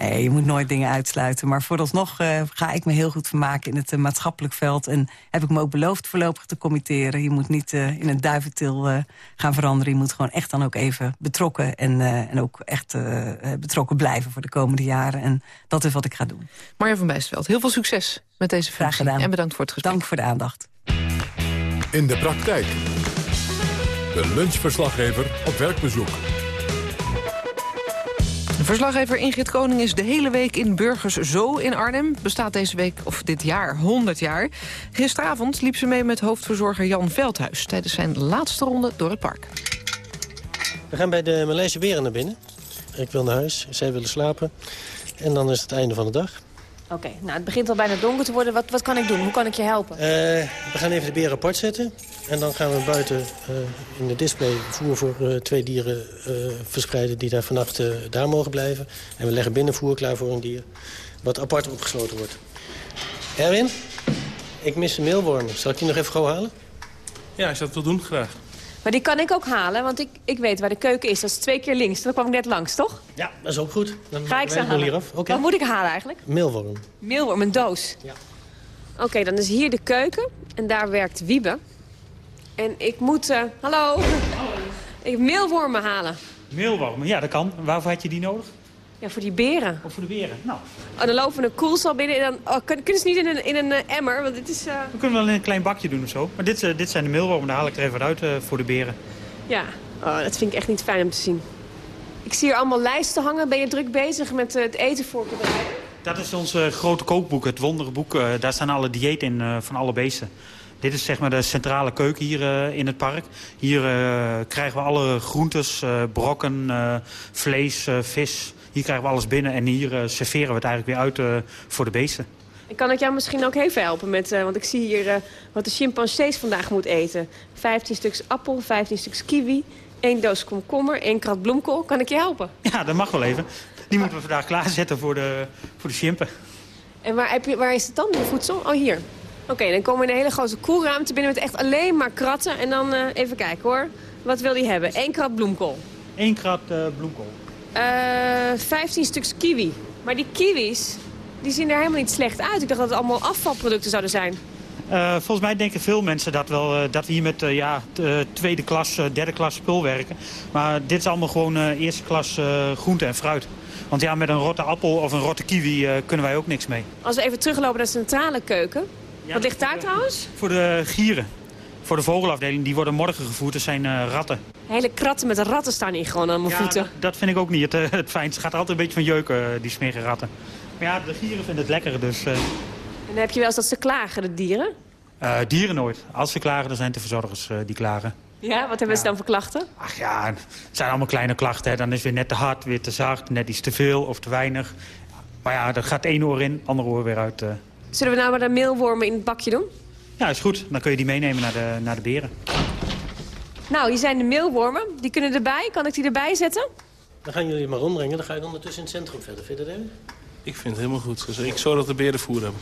Speaker 15: Nee, je moet nooit dingen uitsluiten. Maar vooralsnog uh, ga ik me heel goed vermaken in het uh, maatschappelijk veld. En heb ik me ook beloofd voorlopig te committeren. Je moet niet uh, in een duiventil gaan veranderen. Je moet gewoon echt dan ook even betrokken. En, en ook echt betrokken blijven voor de komende jaren. En dat is wat ik ga doen.
Speaker 13: Marja van Bijsveld, heel veel succes met deze vraag gedaan. En bedankt voor het gesprek.
Speaker 15: Dank voor de aandacht.
Speaker 4: In de praktijk. De lunchverslaggever op werkbezoek.
Speaker 13: Verslaggever Ingrid Koning is de hele week in Burgers Zo in Arnhem. Bestaat deze week, of dit jaar, 100 jaar. Gisteravond liep ze mee met hoofdverzorger Jan Veldhuis... tijdens zijn laatste ronde door het park.
Speaker 16: We gaan bij de Maleise Beren naar binnen. Ik wil naar huis, zij willen slapen. En dan is het einde van de dag.
Speaker 17: Oké, okay, nou het begint al bijna donker te worden. Wat, wat kan ik doen? Hoe kan ik je helpen?
Speaker 16: Uh, we gaan even de beren apart zetten. En dan gaan we buiten uh, in de display voer voor uh, twee dieren verspreiden... die daar vannacht daar mogen blijven. En we leggen binnen voer klaar voor een dier. Wat apart opgesloten wordt. Erwin, ik mis een meelworm. Zal ik die nog even gauw halen?
Speaker 18: Ja, als je dat wil doen, graag.
Speaker 17: Maar die kan ik ook halen, want ik, ik weet waar de keuken is. Dat is twee keer links. Daar kwam ik net langs, toch?
Speaker 16: Ja, dat is ook goed. Dan
Speaker 17: Ga ik ze halen.
Speaker 16: Hier af. Okay.
Speaker 17: Wat moet ik halen eigenlijk?
Speaker 16: Meelworm.
Speaker 17: Meelworm, een doos?
Speaker 16: Ja.
Speaker 17: Oké, okay, dan is hier de keuken. En daar werkt Wiebe. En ik moet... Uh, hallo? hallo. [laughs] Ik meelwormen halen.
Speaker 14: Meelwormen, ja, dat kan. Waarvoor had je die nodig?
Speaker 17: Ja, voor die beren.
Speaker 14: Of voor de beren, nou.
Speaker 17: Oh, dan lopen we een koelstal binnen en dan... Oh, kunnen ze niet in een, in een uh, emmer, want dit is... Uh...
Speaker 14: We kunnen wel in een klein bakje doen of zo. Maar dit, dit zijn de meelwormen, daar haal ik er even uit voor de beren.
Speaker 17: Ja, oh, dat vind ik echt niet fijn om te zien. Ik zie hier allemaal lijsten hangen. Ben je druk bezig met het eten voorbereiden?
Speaker 14: Dat is ons grote kookboek, het wonderenboek. daar staan alle dieeten in van alle beesten. Dit is zeg maar de centrale keuken hier uh, in het park. Hier uh, krijgen we alle groentes, uh, brokken, vlees, vis. Hier krijgen we alles binnen en hier serveren we het eigenlijk weer uit voor de beesten.
Speaker 17: En kan ik jou misschien ook even helpen met, want ik zie hier wat de chimpansees vandaag moet eten. 15 stuks appel, 15 stuks kiwi, één doos komkommer, één krat bloemkool. Kan ik je helpen?
Speaker 14: Ja, dat mag wel even. Die moeten we vandaag klaarzetten voor de, voor de chimpen.
Speaker 17: En waar, heb je, waar is het dan, de voedsel? Oh, hier. Oké, dan komen we in een hele grote koelruimte binnen met echt alleen maar kratten. En dan uh, even kijken hoor. Wat wil hij hebben? Eén krat bloemkool.
Speaker 14: Eén krat uh, bloemkool.
Speaker 17: Uh, 15 stuks kiwi. Maar die kiwis, die zien er helemaal niet slecht uit. Ik dacht dat het allemaal afvalproducten zouden zijn.
Speaker 14: Uh, volgens mij denken veel mensen dat, wel, uh, dat we hier met uh, ja, tweede klas, derde klas spul werken. Maar dit is allemaal gewoon eerste klas groente en fruit. Want ja, met een rotte appel of een rotte kiwi kunnen wij ook niks mee.
Speaker 17: Als we even teruglopen naar de centrale keuken. Wat ligt daar trouwens?
Speaker 14: Voor de gieren. Voor de vogelafdeling, die worden morgen gevoerd. Dat zijn uh, ratten.
Speaker 17: Hele kratten met ratten staan hier gewoon aan mijn
Speaker 14: ja,
Speaker 17: voeten.
Speaker 14: Dat, dat, vind ik ook niet het, uh, het fijnst. Het gaat altijd een beetje van jeuken, uh, die smerige ratten. Maar ja, de gieren vinden het lekker, dus...
Speaker 17: En dan heb je wel eens dat ze klagen, de dieren?
Speaker 14: dieren nooit. Als ze klagen, dan zijn het de verzorgers die klagen.
Speaker 17: Ja, wat hebben ja. ze dan voor klachten?
Speaker 14: Ach ja, het zijn allemaal kleine klachten. Hè. Dan is weer net te hard, weer te zacht, net iets te veel of te weinig. Maar ja, er gaat één oor in, ander oor weer uit...
Speaker 17: Zullen we nou maar de meelwormen in het bakje doen?
Speaker 14: Ja, is goed. Dan kun je die meenemen naar de, naar de beren.
Speaker 17: Nou, hier zijn de meelwormen. Die kunnen erbij. Kan ik die erbij zetten?
Speaker 16: Dan gaan jullie maar rondbrengen. Dan ga je ondertussen in het centrum verder. Vind je dat
Speaker 18: Ik vind het helemaal goed. Dus ik zorg dat de beren voer hebben.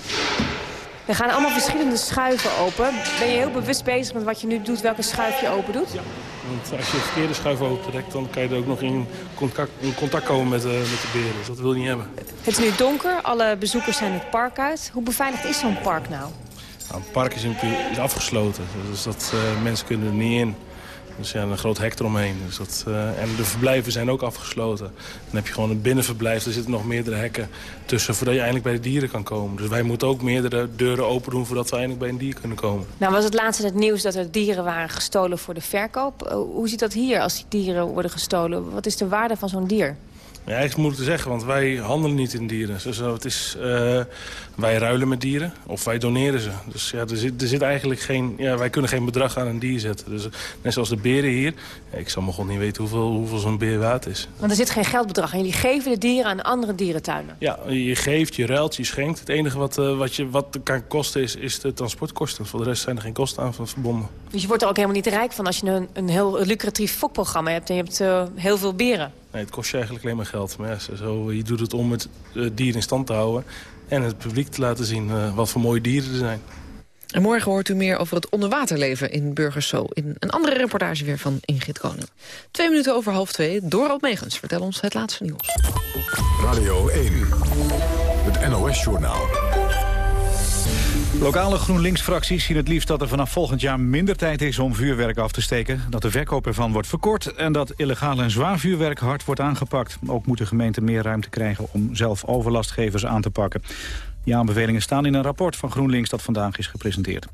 Speaker 17: Er gaan allemaal verschillende schuiven open. Ben je heel bewust bezig met wat je nu doet, welke schuif je open doet?
Speaker 18: Ja, want als je de verkeerde schuif open trekt, dan kan je er ook nog in contact, in contact komen met, uh, met de beren. Dus dat wil je niet hebben.
Speaker 17: Het is nu donker, alle bezoekers zijn het park uit. Hoe beveiligd is zo'n park nou?
Speaker 18: nou? Het park is, in, is afgesloten, dus dat, uh, mensen kunnen er niet in. Dus ja, een groot hek eromheen. Dus dat, uh, en de verblijven zijn ook afgesloten. Dan heb je gewoon een binnenverblijf. Er zitten nog meerdere hekken tussen voordat je eindelijk bij de dieren kan komen. Dus wij moeten ook meerdere deuren open doen voordat we eindelijk bij een dier kunnen komen.
Speaker 17: Nou was het laatst het nieuws dat er dieren waren gestolen voor de verkoop. Uh, hoe ziet dat hier als die dieren worden gestolen? Wat is de waarde van zo'n dier?
Speaker 18: Ja, is moeilijk te zeggen, want wij handelen niet in dieren. Dus het is, uh, wij ruilen met dieren of wij doneren ze. Dus ja, er zit, er zit eigenlijk geen... Ja, wij kunnen geen bedrag aan een dier zetten. Dus net zoals de beren hier. Ja, ik zal me gewoon niet weten hoeveel, hoeveel zo'n beer waard is.
Speaker 17: Want er zit geen geldbedrag en jullie geven de dieren aan andere dierentuinen?
Speaker 18: Ja, je geeft, je ruilt, je schenkt. Het enige wat, uh, wat, je, wat kan kosten is, is de transportkosten. Voor de rest zijn er geen kosten aan verbonden.
Speaker 17: Dus je wordt er ook helemaal niet rijk van als je een, een heel lucratief fokprogramma hebt... en je hebt uh, heel veel beren?
Speaker 18: Nee, het kost je eigenlijk alleen maar geld. Maar ja, zo, je doet het om het uh, dier in stand te houden... en het publiek te laten zien uh, wat voor mooie dieren er zijn.
Speaker 13: En morgen hoort u meer over het onderwaterleven in Burgerso... in een andere reportage weer van Ingrid Koning. Twee minuten over half twee. Dorot Megens, vertel ons het laatste nieuws.
Speaker 4: Radio 1, het NOS-journaal.
Speaker 19: Lokale GroenLinks-fracties zien het liefst dat er vanaf volgend jaar minder tijd is om vuurwerk af te steken, dat de verkoop ervan wordt verkort en dat illegaal en zwaar vuurwerk hard wordt aangepakt. Ook moet de gemeente meer ruimte krijgen om zelf overlastgevers aan te pakken. Die aanbevelingen staan in een rapport van GroenLinks dat vandaag is gepresenteerd.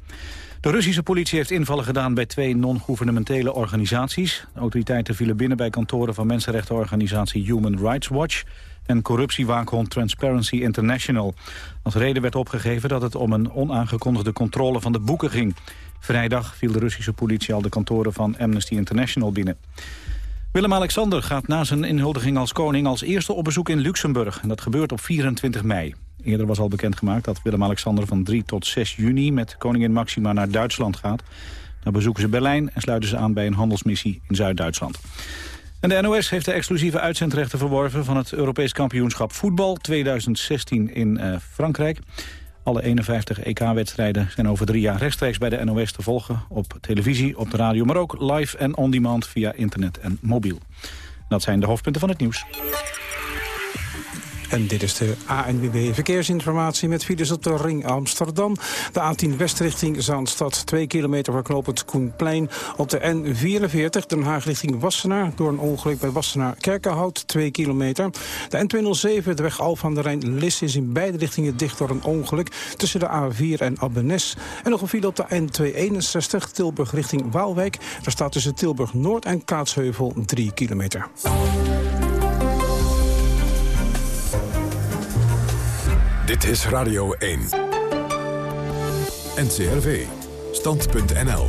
Speaker 19: De Russische politie heeft invallen gedaan bij twee non-governementele organisaties. De autoriteiten vielen binnen bij kantoren van mensenrechtenorganisatie Human Rights Watch en corruptiewaakhond Transparency International. Als reden werd opgegeven dat het om een onaangekondigde controle van de boeken ging. Vrijdag viel de Russische politie al de kantoren van Amnesty International binnen. Willem-Alexander gaat na zijn inhuldiging als koning als eerste op bezoek in Luxemburg. En dat gebeurt op 24 mei. Eerder was al bekendgemaakt dat Willem-Alexander van 3 tot 6 juni met koningin Maxima naar Duitsland gaat. Dan bezoeken ze Berlijn en sluiten ze aan bij een handelsmissie in Zuid-Duitsland. En de NOS heeft de exclusieve uitzendrechten verworven van het Europees kampioenschap voetbal 2016 in uh, Frankrijk. Alle 51 EK-wedstrijden zijn over drie jaar rechtstreeks bij de NOS te volgen. Op televisie, op de radio, maar ook live en on-demand via internet en mobiel. Dat zijn de hoofdpunten van het nieuws.
Speaker 8: En dit is de ANWB Verkeersinformatie met files op de Ring Amsterdam. De A10 West richting Zaanstad, 2 kilometer voor knooppunt Koenplein. Op de N44 Den Haag richting Wassenaar. Door een ongeluk bij Wassenaar Kerkenhout, 2 kilometer. De N207, de weg Al van de Rijn Lis is in beide richtingen dicht door een ongeluk. Tussen de A4 en Abbenes. En nog een file op de N261 Tilburg richting Waalwijk. Daar staat tussen Tilburg Noord en Kaatsheuvel 3 kilometer.
Speaker 4: Dit is Radio 1. NCRV. Stand.nl.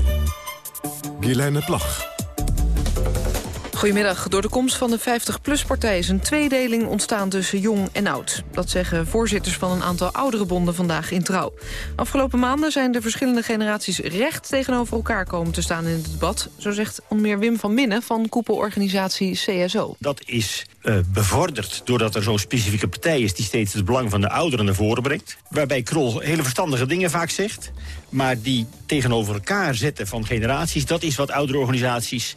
Speaker 4: Guilaine Plag.
Speaker 13: Goedemiddag. Door de komst van de 50PLUS-partij is een tweedeling ontstaan tussen jong en oud. Dat zeggen voorzitters van een aantal oudere bonden vandaag in Trouw. Afgelopen maanden zijn de verschillende generaties recht tegenover elkaar komen te staan in het debat. Zo zegt onder meer Wim van Minnen van koepelorganisatie CSO.
Speaker 16: Dat is uh, bevorderd doordat er zo'n specifieke partij is... die steeds het belang van de ouderen naar voren brengt. Waarbij Krol hele verstandige dingen vaak zegt. Maar die tegenover elkaar zetten van generaties... dat is wat oudere organisaties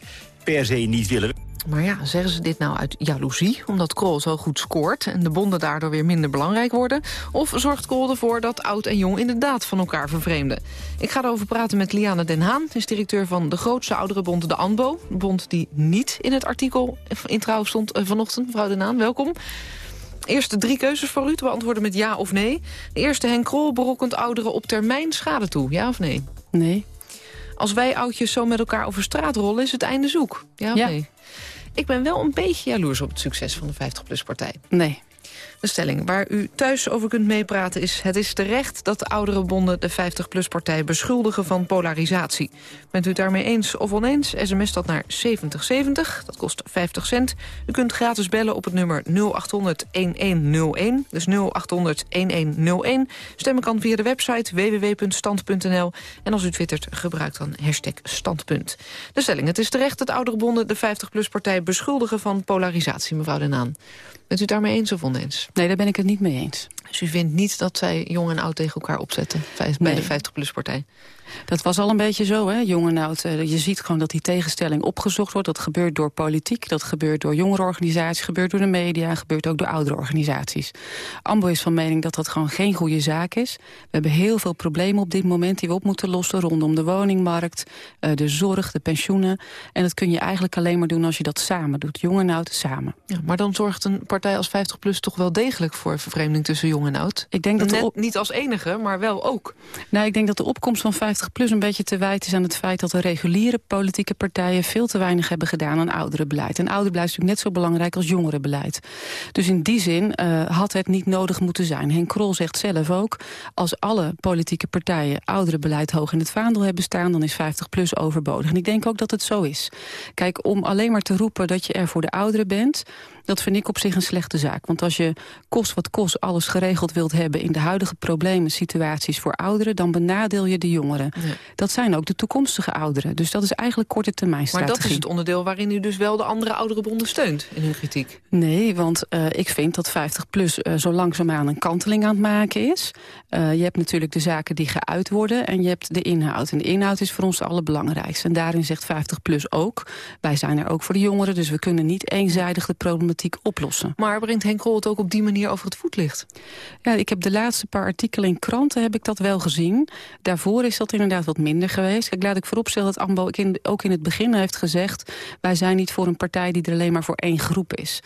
Speaker 16: per se niet willen.
Speaker 13: Maar ja, zeggen ze dit nou uit jaloezie, omdat Krol zo goed scoort... en de bonden daardoor weer minder belangrijk worden? Of zorgt Krol ervoor dat oud en jong inderdaad van elkaar vervreemden? Ik ga erover praten met Liane Den Haan, is directeur van de grootste ouderenbond, de ANBO. De bond die niet in het artikel in trouw stond eh, vanochtend. Mevrouw Den Haan, welkom. Eerste drie keuzes voor u te beantwoorden met ja of nee. De eerste, Henk Krol berokkent ouderen op termijn schade toe, ja of nee?
Speaker 20: Nee.
Speaker 13: Als wij oudjes zo met elkaar over straat rollen, is het einde zoek. Ja nee? Ik ben wel een beetje jaloers op het succes van de 50PLUS-partij.
Speaker 20: Nee.
Speaker 13: De stelling waar u thuis over kunt meepraten is... het is terecht dat de oudere bonden de 50PLUS-partij beschuldigen van polarisatie. Bent u het daarmee eens of oneens? SMS dat naar 7070, dat kost 50 cent. U kunt gratis bellen op het nummer 0800-1101, dus 0800-1101. Stemmen kan via de website www.stand.nl. En als u twittert, gebruik dan hashtag standpunt. De stelling, het is terecht dat oudere bonden de 50PLUS-partij beschuldigen van polarisatie, mevrouw Den Haan. Bent u het daarmee eens of oneens?
Speaker 20: Nee, daar ben ik het niet mee eens.
Speaker 13: Dus u vindt niet dat zij jong en oud tegen elkaar opzetten bij de 50PLUS-partij?
Speaker 20: Dat was al een beetje zo, hè, jong en oud. Eh, je ziet gewoon dat die tegenstelling opgezocht wordt. Dat gebeurt door politiek, dat gebeurt door jongerenorganisaties... gebeurt door de media, gebeurt ook door oudere organisaties. Ambo is van mening dat dat gewoon geen goede zaak is. We hebben heel veel problemen op dit moment die we op moeten lossen... rondom de woningmarkt, eh, de zorg, de pensioenen. En dat kun je eigenlijk alleen maar doen als je dat samen doet. Jong en oud samen.
Speaker 13: Ja, maar dan zorgt een partij als 50PLUS toch wel degelijk... voor vervreemding tussen jong en oud?
Speaker 20: Ik denk dat
Speaker 13: Net, niet als enige, maar wel ook.
Speaker 20: Nou, ik denk dat de opkomst van 50 50PLUS een beetje te wijten is aan het feit... dat de reguliere politieke partijen veel te weinig hebben gedaan aan ouderenbeleid. En ouderenbeleid is natuurlijk net zo belangrijk als jongerenbeleid. Dus in die zin uh, had het niet nodig moeten zijn. Henk Krol zegt zelf ook... als alle politieke partijen ouderenbeleid hoog in het vaandel hebben staan... dan is 50PLUS overbodig. En ik denk ook dat het zo is. Kijk, om alleen maar te roepen dat je er voor de ouderen bent... Dat vind ik op zich een slechte zaak. Want als je kost wat kost alles geregeld wilt hebben... in de huidige problemen, situaties voor ouderen... dan benadeel je de jongeren. Dat zijn ook de toekomstige ouderen. Dus dat is eigenlijk korte termijn strategie.
Speaker 13: Maar dat is het onderdeel waarin u dus wel de andere oudere bonden steunt... in hun kritiek.
Speaker 20: Nee, want uh, ik vind dat 50PLUS uh, zo langzaamaan een kanteling aan het maken is. Uh, je hebt natuurlijk de zaken die geuit worden... en je hebt de inhoud. En de inhoud is voor ons allerbelangrijkste. En daarin zegt 50PLUS ook... wij zijn er ook voor de jongeren... dus we kunnen niet eenzijdig de oplossen.
Speaker 13: Maar brengt Henk Krol het ook op die manier over het voetlicht?
Speaker 20: Ja, ik heb de laatste paar artikelen in kranten heb ik dat wel gezien. Daarvoor is dat inderdaad wat minder geweest. Kijk, laat ik vooropstellen dat AMBO ook in het begin heeft gezegd... wij zijn niet voor een partij die er alleen maar voor één groep is.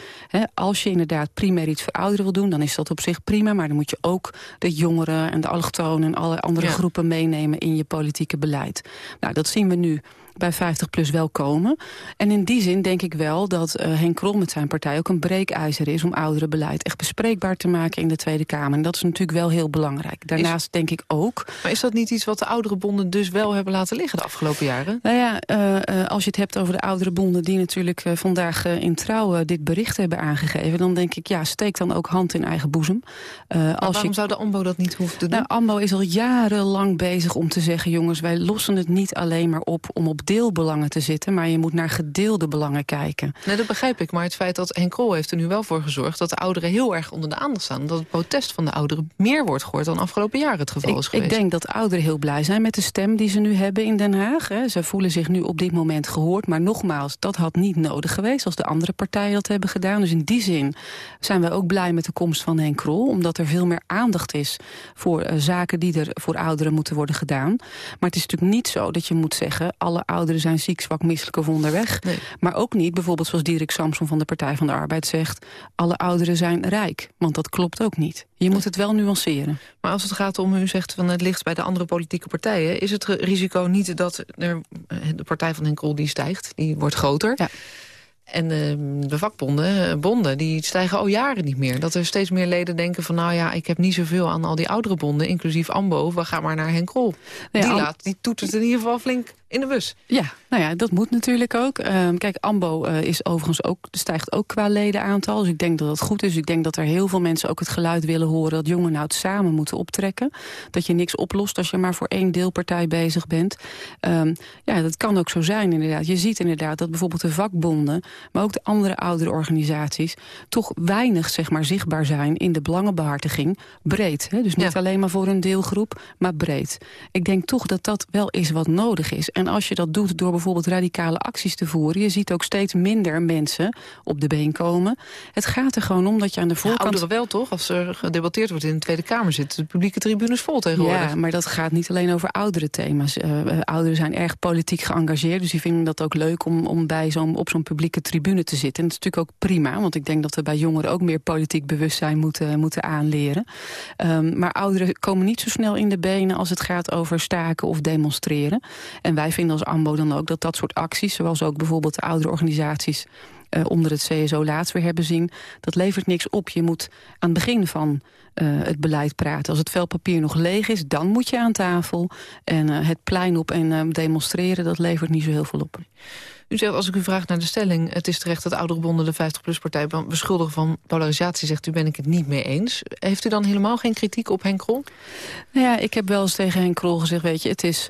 Speaker 20: als je inderdaad primair iets voor ouderen wil doen... dan is dat op zich prima, maar dan moet je ook de jongeren... en de allochtonen en alle andere groepen meenemen in je politieke beleid. Nou, dat zien we nu bij 50PLUS wel komen. En in die zin denk ik wel dat uh, Henk Krol met zijn partij ook een breekijzer is... om ouderenbeleid echt bespreekbaar te maken in de Tweede Kamer. En dat is natuurlijk wel heel belangrijk. Daarnaast denk ik ook...
Speaker 13: Maar is dat niet iets wat de oudere bonden dus wel hebben laten liggen de afgelopen jaren?
Speaker 20: Nou ja, uh, uh, als je het hebt over de oudere bonden... die natuurlijk vandaag in trouw dit bericht hebben aangegeven... dan denk ik, ja, steek dan ook hand in eigen boezem.
Speaker 13: als waarom je... zou de AMBO dat niet hoeven te doen?
Speaker 20: Nou, AMBO is al jarenlang bezig om te zeggen... jongens, wij lossen het niet alleen maar op om op deelbelangen te zitten... maar je moet naar gedeelde belangen kijken.
Speaker 13: Nee, dat begrijp ik. Maar het feit dat Henk Krol heeft er nu wel voor gezorgd... dat de ouderen heel erg onder de aandacht staan. Dat het protest van de ouderen meer wordt gehoord dan afgelopen jaren het geval
Speaker 20: ik,
Speaker 13: is geweest.
Speaker 20: Ik denk dat ouderen heel blij zijn met de stem die ze nu hebben in Den Haag. Hè. Ze voelen zich nu op dit moment gehoord. Maar nogmaals, dat had niet nodig geweest als de andere partijen dat hebben gedaan. Dus in die zin zijn we ook blij met de komst van Henk Krol. Omdat er veel meer aandacht is voor uh, zaken die er voor ouderen moeten worden gedaan. Maar het is natuurlijk niet zo dat je moet zeggen... alle ouderen zijn ziek, zwak, misselijk of onderweg. Nee. Maar ook niet, bijvoorbeeld zoals Dirk Samson van de Partij van de Arbeid zegt... alle ouderen zijn rijk, want dat klopt ook niet. Je moet het wel nuanceren.
Speaker 13: Maar als het gaat om, u zegt van het ligt bij de andere politieke partijen... is het risico niet dat er, de partij van Henk Krol die stijgt, die wordt groter... Ja En uh, de vakbonden eh, bonden, die stijgen al jaren niet meer. Dat er steeds meer leden denken van... nou ja, ik heb niet zoveel aan al die oudere bonden, inclusief AMBO. We gaan maar naar Henk Krol. die, laat, die toetert in ieder geval flink in de bus.
Speaker 20: Ja, nou ja, dat moet natuurlijk ook. Ehm, kijk, AMBO uh, is overigens ook, stijgt ook qua ledenaantal. Dus ik denk dat dat goed is. Ik denk dat er heel veel mensen ook het geluid willen horen... dat jongen nou het samen moeten optrekken. Dat je niks oplost als je maar voor één deelpartij bezig bent. Um, ja, dat kan ook zo zijn inderdaad. Je ziet inderdaad dat bijvoorbeeld de vakbonden... maar ook de andere oudere organisaties... toch weinig zeg maar, zichtbaar zijn in de belangenbehartiging. Breed, hè? dus niet alleen maar voor een deelgroep, maar breed. Ik denk toch dat dat wel is wat nodig is. En als je dat doet door bijvoorbeeld radicale acties te voeren... je ziet ook steeds minder mensen op de been komen. Het gaat er gewoon om dat je aan de voorkant... Ja,
Speaker 13: ouderen wel toch? Als er gedebatteerd wordt in de Tweede Kamer... zitten de publieke tribunes vol tegenwoordig.
Speaker 20: Ja, maar dat gaat niet alleen over oudere thema's. Uh, ouderen zijn erg politiek geëngageerd... dus die vinden dat ook leuk om, om bij zo'n op zo'n publieke tribune te zitten. En dat is natuurlijk ook prima, want ik denk dat we bij jongeren... ook meer politiek bewustzijn moeten, moeten aanleren. Um, maar ouderen komen niet zo snel in de benen... als het gaat over staken of demonstreren. En wij vinden als AMBO dan ook dat dat soort acties... zoals ook bijvoorbeeld de oudere organisaties uh, onder het CSO laatst weer hebben zien... dat levert niks op. Je moet aan het begin van uh, het beleid praten. Als het vel papier nog leeg is, dan moet je aan tafel. En uh, het plein op en demonstreren, dat levert niet zo heel veel op.
Speaker 13: U zegt, als ik u vraag naar de stelling... het is terecht dat oudere bonden de 50PLUS-partij beschuldigen van polarisatie... zegt u, ben ik het niet mee eens. Heeft u dan helemaal geen kritiek op Henk Krol?
Speaker 20: Nou ja, ik heb wel eens tegen Henk Krol gezegd... weet je, het is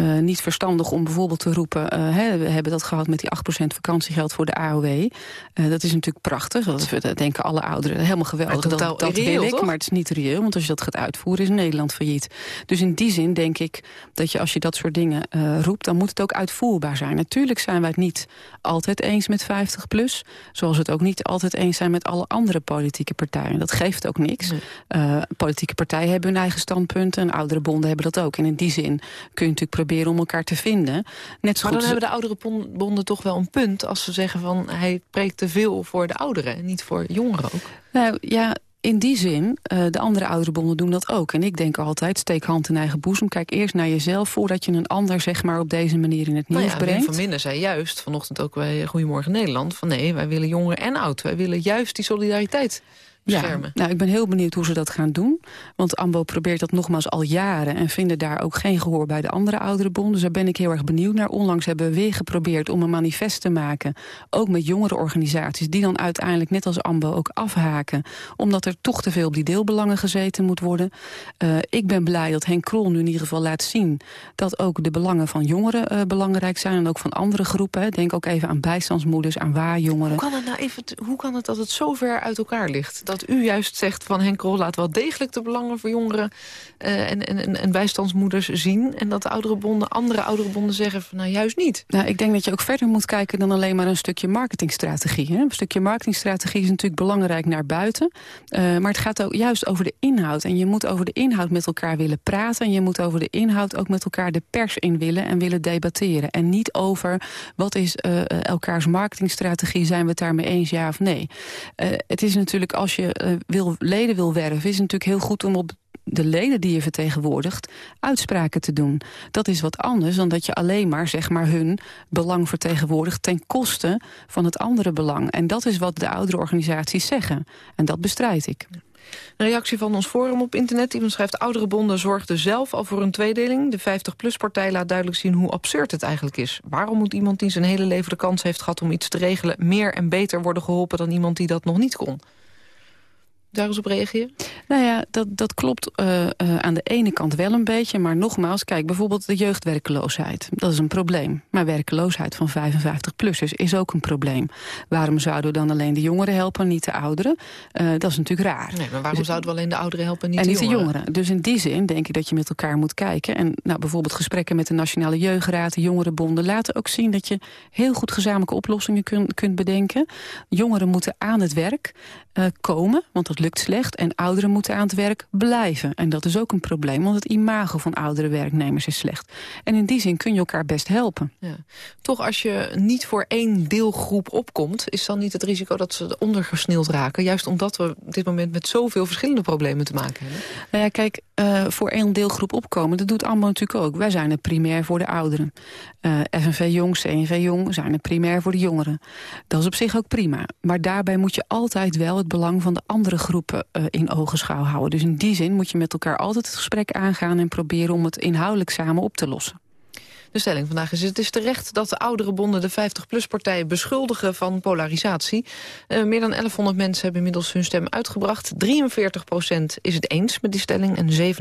Speaker 20: uh, niet verstandig om bijvoorbeeld te roepen... Uh, hè, we hebben dat gehad met die 8% vakantiegeld voor de AOW. Uh, eh, dat is natuurlijk prachtig. Dat, dat denken alle ouderen helemaal geweldig. Dat, dat wil ik, maar het is niet reëel. Want als je dat gaat uitvoeren, is Nederland failliet. Dus in die zin denk ik dat je als je dat soort dingen roept... dan moet het ook uitvoerbaar zijn. Natuurlijk zijn wij het niet altijd eens met 50 plus. Zoals we het ook niet altijd eens zijn met alle andere politieke partijen. Dat geeft ook niks. Nee. politieke partijen hebben hun eigen standpunten. En oudere bonden hebben dat ook. En in die zin kun je natuurlijk proberen om elkaar te vinden. Net
Speaker 13: maar dan hebben de oudere bonden toch wel een punt... als ze zeggen van hij preekt te veel voor de ouderen... en niet voor jongeren ook.
Speaker 20: Nou ja, in die zin, uh, de andere oudere bonden doen dat ook. En ik denk altijd, steek hand in eigen boezem. Kijk eerst naar jezelf voordat je een ander zeg maar, op deze manier in het nieuws nou ja, brengt.
Speaker 13: Van Minder zei juist vanochtend ook bij Goedemorgen Nederland... van nee, wij willen jongeren en oud. Wij willen juist die solidariteit
Speaker 20: ja, nou, ik ben heel benieuwd hoe ze dat gaan doen. Want AMBO probeert dat nogmaals al jaren... en vinden daar ook geen gehoor bij de andere oudere bonden. Dus daar ben ik heel erg benieuwd naar. Onlangs hebben we weer geprobeerd om een manifest te maken... ook met jongere organisaties... die dan uiteindelijk net als AMBO ook afhaken... omdat er toch te veel op die deelbelangen gezeten moet worden. Uh, ik ben blij dat Henk Krol nu in ieder geval laat zien... dat ook de belangen van jongeren uh, belangrijk zijn... en ook van andere groepen. Denk ook even aan bijstandsmoeders, aan waarjongeren. Hoe
Speaker 13: kan het nou even, hoe kan het dat het zo ver uit elkaar ligt... Dat u juist zegt van Henk Krol... laat wel degelijk de belangen voor jongeren uh, en, en, en bijstandsmoeders zien... en dat de oudere bonden, andere oudere bonden zeggen van nou juist niet.
Speaker 20: Nou, ik denk dat je ook verder moet kijken dan alleen maar een stukje marketingstrategie. Hè? Een stukje marketingstrategie is natuurlijk belangrijk naar buiten. Uh, maar het gaat ook juist over de inhoud. En je moet over de inhoud met elkaar willen praten. En je moet over de inhoud ook met elkaar de pers in willen en willen debatteren. En niet over wat is uh, elkaars marketingstrategie, zijn we het daarmee eens, ja of nee. Het is natuurlijk als je wil, leden wil werven... is natuurlijk heel goed om op de leden die je vertegenwoordigt uitspraken te doen. Dat is wat anders dan dat je alleen maar, zeg maar hun belang vertegenwoordigt... ten koste van het andere belang. En dat is wat de oudere organisaties zeggen. En dat bestrijd ik.
Speaker 13: Een reactie van ons forum op internet. Iemand schrijft, oudere bonden zorgden zelf al voor een tweedeling. De 50PLUS-partij laat duidelijk zien hoe absurd het eigenlijk is. Waarom moet iemand die zijn hele leven de kans heeft gehad om iets te regelen... meer en beter worden geholpen dan iemand die dat nog niet kon? Daar eens op reageren?
Speaker 20: Nou ja, dat, dat klopt uh, uh, aan de ene kant wel een beetje. Maar nogmaals, kijk, bijvoorbeeld de jeugdwerkeloosheid. Dat is een probleem. Maar werkeloosheid van 55-plussers is ook een probleem. Waarom zouden we dan alleen de jongeren helpen, niet de ouderen? Uh, dat is natuurlijk raar.
Speaker 13: Nee, maar waarom dus, zouden we alleen de ouderen helpen, niet,
Speaker 20: en
Speaker 13: de,
Speaker 20: niet
Speaker 13: jongeren?
Speaker 20: de jongeren? Dus in die zin denk ik dat je met elkaar moet kijken. En nou, bijvoorbeeld gesprekken met de Nationale Jeugdraad, de jongerenbonden... laten ook zien dat je heel goed gezamenlijke oplossingen kun, kunt bedenken. Jongeren moeten aan het werk komen, want dat lukt slecht en ouderen moeten aan het werk blijven. En dat is ook een probleem, want het imago van oudere werknemers is slecht. En in die zin kun je elkaar best helpen.
Speaker 13: Ja. Toch, als je niet voor één deelgroep opkomt... is dan niet het risico dat ze ondergesneeld raken? Juist omdat we op dit moment met zoveel verschillende problemen te maken hebben.
Speaker 20: Nou ja, kijk, uh, voor één deelgroep opkomen, dat doet allemaal natuurlijk ook. Wij zijn er primair voor de ouderen. Uh, FNV Jong, CNV Jong zijn er primair voor de jongeren. Dat is op zich ook prima. Maar daarbij moet je altijd wel het belang van de andere groepen uh, in ogenschouw houden. Dus in die zin moet je met elkaar altijd het gesprek aangaan... en proberen om het inhoudelijk samen op te lossen.
Speaker 13: De stelling vandaag is het is terecht dat de oudere bonden de 50PLUS-partijen beschuldigen van polarisatie. Uh, meer dan 1100 mensen hebben inmiddels hun stem uitgebracht. 43% is het eens met die stelling en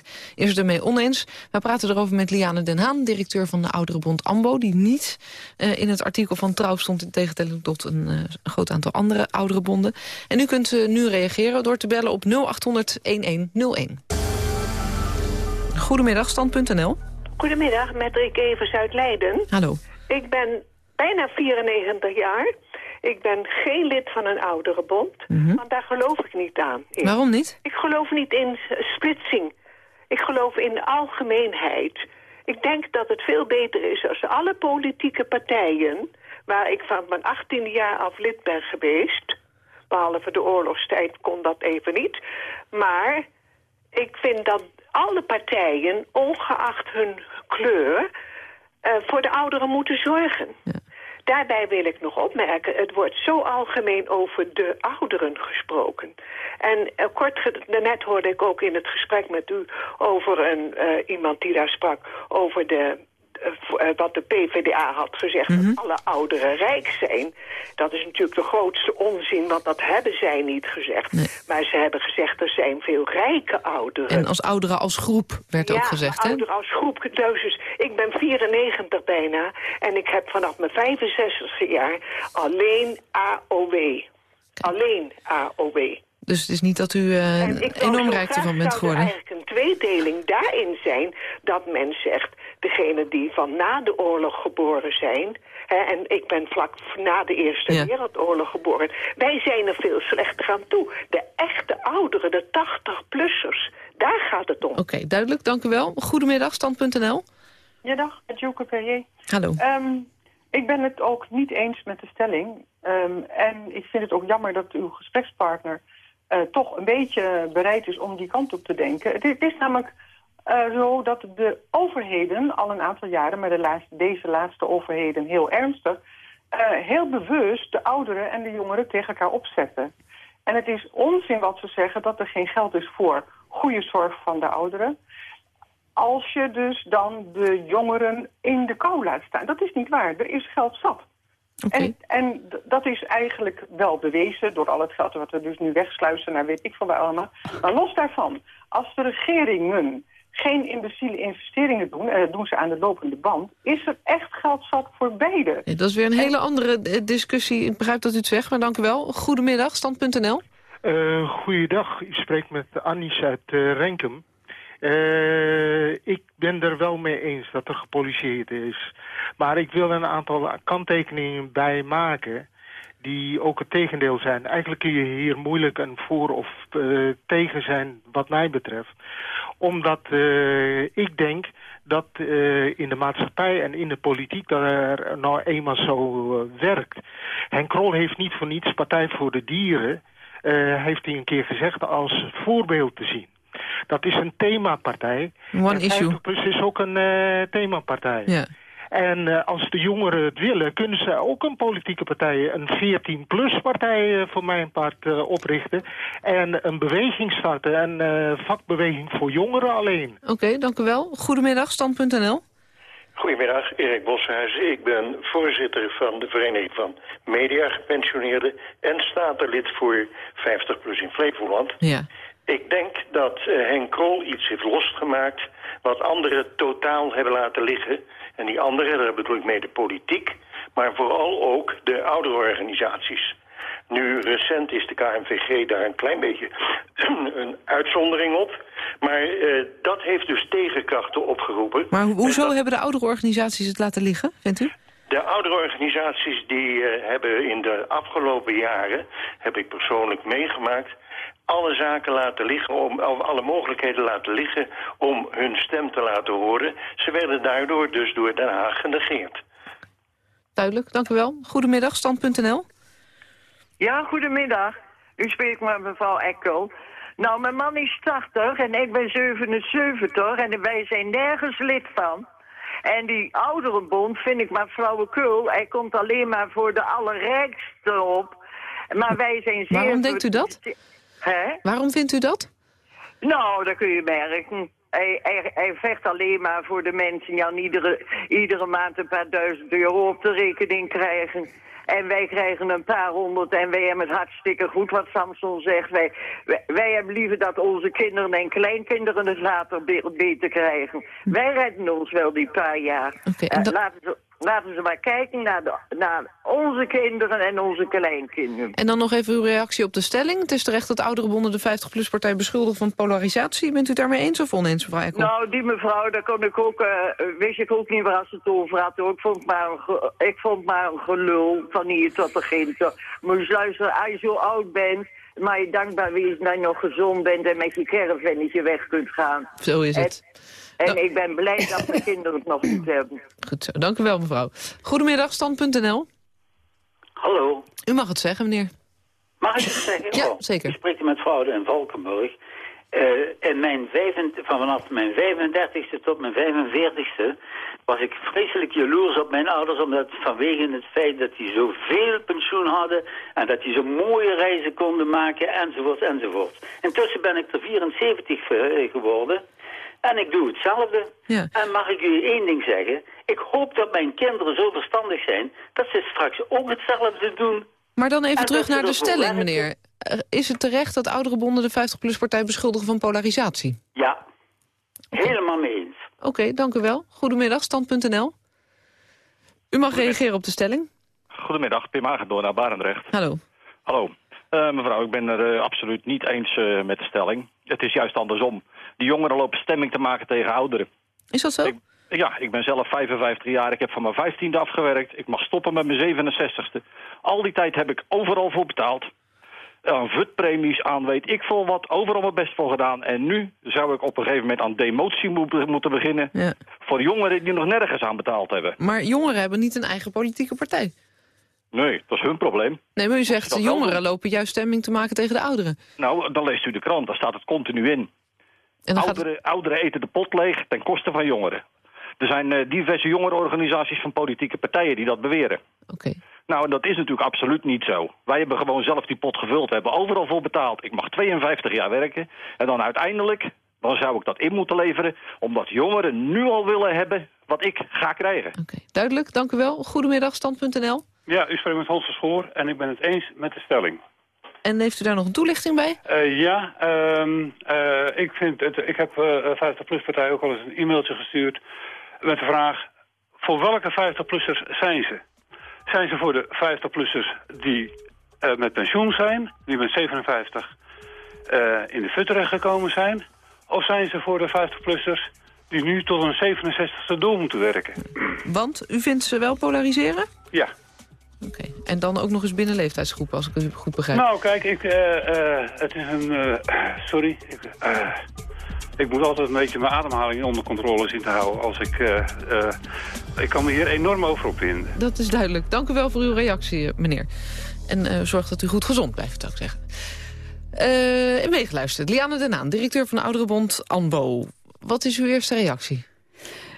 Speaker 13: 57% is het ermee oneens. We praten erover met Liane Den Haan, directeur van de oudere bond AMBO... die niet uh, in het artikel van Trouw stond in tegenstelling tot een, een groot aantal andere oudere bonden. En u kunt nu reageren door te bellen op 0800-1101. Goedemiddag, stand.nl.
Speaker 21: Goedemiddag, met Rick Evers uit Leiden.
Speaker 13: Hallo.
Speaker 21: Ik ben bijna 94 jaar. Ik ben geen lid van een oudere bond, mm -hmm. want daar geloof ik niet aan.
Speaker 13: In. Waarom niet?
Speaker 21: Ik geloof niet in splitsing. Ik geloof in de algemeenheid. Ik denk dat het veel beter is als alle politieke partijen... waar ik van mijn 18e jaar af lid ben geweest... behalve de oorlogstijd kon dat even niet... maar ik vind dat alle partijen, ongeacht hun kleur, uh, voor de ouderen moeten zorgen. Ja. Daarbij wil ik nog opmerken, het wordt zo algemeen over de ouderen gesproken. En uh, kort, net hoorde ik ook in het gesprek met u over een, uh, iemand die daar sprak over de wat de PvdA had gezegd, mm -hmm. dat alle ouderen rijk zijn. Dat is natuurlijk de grootste onzin, want dat hebben zij niet gezegd. Nee. Maar ze hebben gezegd, er zijn veel rijke ouderen.
Speaker 13: En als ouderen als groep werd
Speaker 21: ja,
Speaker 13: ook gezegd,
Speaker 21: hè? ouderen als groep. Dus ik ben 94 bijna en ik heb vanaf mijn 65 jaar alleen AOW. Alleen AOW.
Speaker 13: Dus het is niet dat u uh, enorm rijk ervan bent geworden?
Speaker 21: Er eigenlijk een tweedeling daarin zijn dat men zegt... degene die van na de oorlog geboren zijn... Hè, en ik ben vlak na de Eerste ja. Wereldoorlog geboren... wij zijn er veel slechter aan toe. De echte ouderen, de 80-plussers, daar gaat het om.
Speaker 13: Oké, okay, duidelijk, dank u wel. Goedemiddag, stand.nl.
Speaker 22: Ja, dag, met Joke Perrier.
Speaker 13: Hallo.
Speaker 22: Um, ik ben het ook niet eens met de stelling. Um, en ik vind het ook jammer dat uw gesprekspartner... Uh, toch een beetje bereid is om die kant op te denken. Het is namelijk uh, zo dat de overheden al een aantal jaren... maar de laatste, deze laatste overheden heel ernstig... Uh, heel bewust de ouderen en de jongeren tegen elkaar opzetten. En het is onzin wat ze zeggen dat er geen geld is voor goede zorg van de ouderen... als je dus dan de jongeren in de kou laat staan. Dat is niet waar. Er is geld zat.
Speaker 13: Okay.
Speaker 22: En, en dat is eigenlijk wel bewezen door al het geld wat we dus nu wegsluizen naar weet ik van waar allemaal. Maar los daarvan, als de regeringen geen imbeciele investeringen doen, en dat doen ze aan de lopende band, is er echt geld zat voor beide.
Speaker 13: Ja, dat is weer een hele andere discussie. Ik begrijp dat u het zegt, maar dank u wel. Goedemiddag, stand.nl.
Speaker 23: Uh, goeiedag, u spreekt met Annies uit uh, Renkum. Uh, ik ben er wel mee eens dat er gepoliceerd is. Maar ik wil een aantal kanttekeningen bij maken die ook het tegendeel zijn. Eigenlijk kun je hier moeilijk een voor of uh, tegen zijn wat mij betreft. Omdat uh, ik denk dat uh, in de maatschappij en in de politiek dat er nou eenmaal zo werkt. Henk Krol heeft niet voor niets Partij voor de Dieren... heeft hij een keer gezegd als voorbeeld te zien. Dat is een themapartij.
Speaker 13: One
Speaker 23: en
Speaker 13: issue.
Speaker 23: Is ook een themapartij.
Speaker 13: Ja.
Speaker 23: En uh, als de jongeren het willen, kunnen ze ook een politieke partij, een 14-plus partij uh, voor mijn part uh, oprichten. En een beweging starten, een vakbeweging voor jongeren alleen.
Speaker 13: Oké, okay, dank u wel. Goedemiddag, stand.nl.
Speaker 24: Goedemiddag, Erik Boshuizen. Ik ben voorzitter van de Vereniging van Mediagepensioneerden en statenlid voor 50PLUS in Flevoland.
Speaker 13: Ja.
Speaker 24: Ik denk dat uh, Henk Krol iets heeft losgemaakt wat anderen totaal hebben laten liggen. En die anderen, daar bedoel ik mee de politiek, maar vooral ook de ouderorganisaties. Nu, recent is de KNVG daar een klein beetje [clears throat] een uitzondering op. Maar uh, dat heeft dus tegenkrachten opgeroepen.
Speaker 13: Maar ho hoezo dat... hebben de ouderorganisaties het laten liggen, vindt u?
Speaker 24: De oudere organisaties die eh, hebben in de afgelopen jaren, heb ik persoonlijk meegemaakt, alle zaken laten liggen, om, of alle mogelijkheden laten liggen om hun stem te laten horen. Ze werden daardoor dus door Den Haag genegeerd.
Speaker 13: Duidelijk, dank u wel. Goedemiddag, stand.nl.
Speaker 25: Ja, goedemiddag. U spreekt met mevrouw Ekkel. Nou, mijn man is 80 en ik ben 77 en wij zijn nergens lid van. En die ouderenbond vind ik maar flauwekul. Hij komt alleen maar voor de allerrijkste op. Maar wij zijn zeer...
Speaker 13: Waarom denkt u dat?
Speaker 25: Hè?
Speaker 13: Waarom vindt u dat?
Speaker 25: Nou, dat kun je merken. Hij, hij, hij vecht alleen maar voor de mensen die aan iedere, iedere maand een paar duizend euro op de rekening krijgen. En wij krijgen een paar honderd en wij hebben het hartstikke goed wat Samson zegt. Wij, wij, wij hebben liever dat onze kinderen en kleinkinderen het later be- beter krijgen. Wij redden ons wel die paar jaar. Laten, ze, laten ze maar kijken naar, de, naar onze kinderen en onze kleinkinderen.
Speaker 13: En dan nog even uw reactie op de stelling. Het is terecht dat oudere bonden de 50PLUS-partij beschuldigen van polarisatie. Bent u daarmee eens of oneens, mevrouw?
Speaker 25: Nou, die mevrouw, daar kon ik ook, eh, wist ik ook niet waar ze het over had. Ik vond maar een, ik vond maar een gelul van hier tot de. Moet je luisteren, als je zo oud bent, maar je dankbaar wees dat je nog gezond bent en met je caravannetje weg kunt gaan.
Speaker 13: Zo is het.
Speaker 25: En, en ik ben blij dat mijn kinderen het nog niet hebben.
Speaker 13: Goed zo, dank u wel, mevrouw. Goedemiddag, stand.nl.
Speaker 26: Hallo.
Speaker 13: U mag het zeggen, meneer.
Speaker 26: Mag ik het zeggen?
Speaker 13: Ja,
Speaker 26: Oh,
Speaker 13: zeker.
Speaker 26: Ik spreek met Fraude in Valkenburg. Eh, in mijn vijfend- vanaf mijn 35ste tot mijn 45ste was ik vreselijk jaloers op mijn ouders... omdat vanwege het feit dat die zoveel pensioen hadden... en dat die zo mooie reizen konden maken, enzovoort, enzovoort. Intussen ben ik er 74 eh, geworden... En ik doe hetzelfde.
Speaker 13: Ja.
Speaker 26: En mag ik u één ding zeggen? Ik hoop dat mijn kinderen zo verstandig zijn... dat ze straks ook hetzelfde doen.
Speaker 13: Maar dan even
Speaker 26: En
Speaker 13: terug naar de stelling, meneer. Eh, Is het terecht dat oudere bonden de 50PLUS-partij beschuldigen van polarisatie?
Speaker 26: Ja, helemaal mee eens.
Speaker 13: Oké, dank u wel. Goedemiddag, stand.nl. U mag reageren op de stelling.
Speaker 27: Goedemiddag, Pim Agendoorn naar Barendrecht.
Speaker 13: Hallo.
Speaker 27: Hallo. Eh, mevrouw, ik ben er eh, absoluut niet eens met de stelling. Het is juist andersom. Die jongeren lopen stemming te maken tegen ouderen.
Speaker 13: Is dat zo?
Speaker 27: Ik, ja, ik ben zelf 55 jaar. Ik heb van mijn 15e afgewerkt. Ik mag stoppen met mijn 67e. Al die tijd heb ik overal voor betaald. Aan VUT-premies, aan weet ik veel wat. Overal mijn best voor gedaan. En nu zou ik op een gegeven moment aan demotie moeten moeten beginnen.
Speaker 13: Ja.
Speaker 27: Voor jongeren die nog nergens aan betaald hebben.
Speaker 13: Maar jongeren hebben niet een eigen politieke partij.
Speaker 27: Nee, dat is hun probleem.
Speaker 13: Nee, maar u zegt,
Speaker 27: wel
Speaker 13: jongeren lopen juist stemming te maken tegen de ouderen.
Speaker 27: Nou, dan leest u de krant, daar staat het continu in.
Speaker 13: En dan gaat
Speaker 27: ouderen, eten de pot leeg ten koste van jongeren. Er zijn eh, diverse jongerenorganisaties van politieke partijen die dat beweren.
Speaker 13: Oké.
Speaker 27: Nou, en dat is natuurlijk absoluut niet zo. Wij hebben gewoon zelf die pot gevuld, hebben overal voor betaald. Ik mag 52 jaar werken en dan uiteindelijk, dan zou ik dat in moeten leveren... omdat jongeren nu al willen hebben wat ik ga krijgen.
Speaker 13: Duidelijk, dank u wel. Goedemiddag, stand.nl.
Speaker 28: Ja, u spreekt met Hans van Schoor en ik ben het eens met de stelling.
Speaker 13: En heeft u daar nog een toelichting bij?
Speaker 28: Eh, ja, ehm, eh, ik, vind het, ik heb eh 50PLUS-partij ook al eens een e-mailtje gestuurd met de vraag... voor welke 50-plussers zijn ze? Zijn ze voor de 50-plussers die met pensioen zijn, die met 57 eh, in de fut terechtgekomen zijn? Of zijn ze voor de 50-plussers die nu tot een 67ste door moeten werken?
Speaker 13: Want u vindt ze wel polariseren?
Speaker 28: Ja.
Speaker 13: En dan ook nog eens binnen leeftijdsgroepen, als ik het goed begrijp.
Speaker 28: Nou, kijk, ik, eh, eh, het is een... eh, sorry. Ik, ik moet altijd een beetje mijn ademhaling onder controle zien te houden. Als ik, ik kan me hier enorm over opwinden.
Speaker 13: Dat is duidelijk. Dank u wel voor uw reactie, meneer. En zorg dat u goed gezond blijft, zou ik zeggen. Eh meegeluisterd. Liane Den Haan, directeur van de Ouderenbond ANBO. Wat is uw eerste reactie?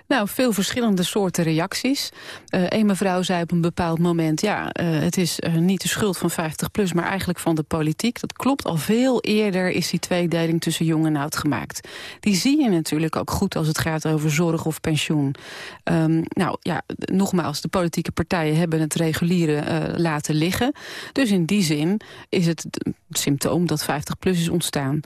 Speaker 20: Nou, veel verschillende soorten reacties. Eh een mevrouw zei op een bepaald moment... ja, eh, het is eh, niet de schuld van 50PLUS, maar eigenlijk van de politiek. Dat klopt, al veel eerder is die tweedeling tussen jong en oud gemaakt. Die zie je natuurlijk ook goed als het gaat over zorg of pensioen. Ehm, nou ja, nogmaals, de politieke partijen hebben het reguliere laten liggen. Dus in die zin is het het symptoom dat 50PLUS is ontstaan.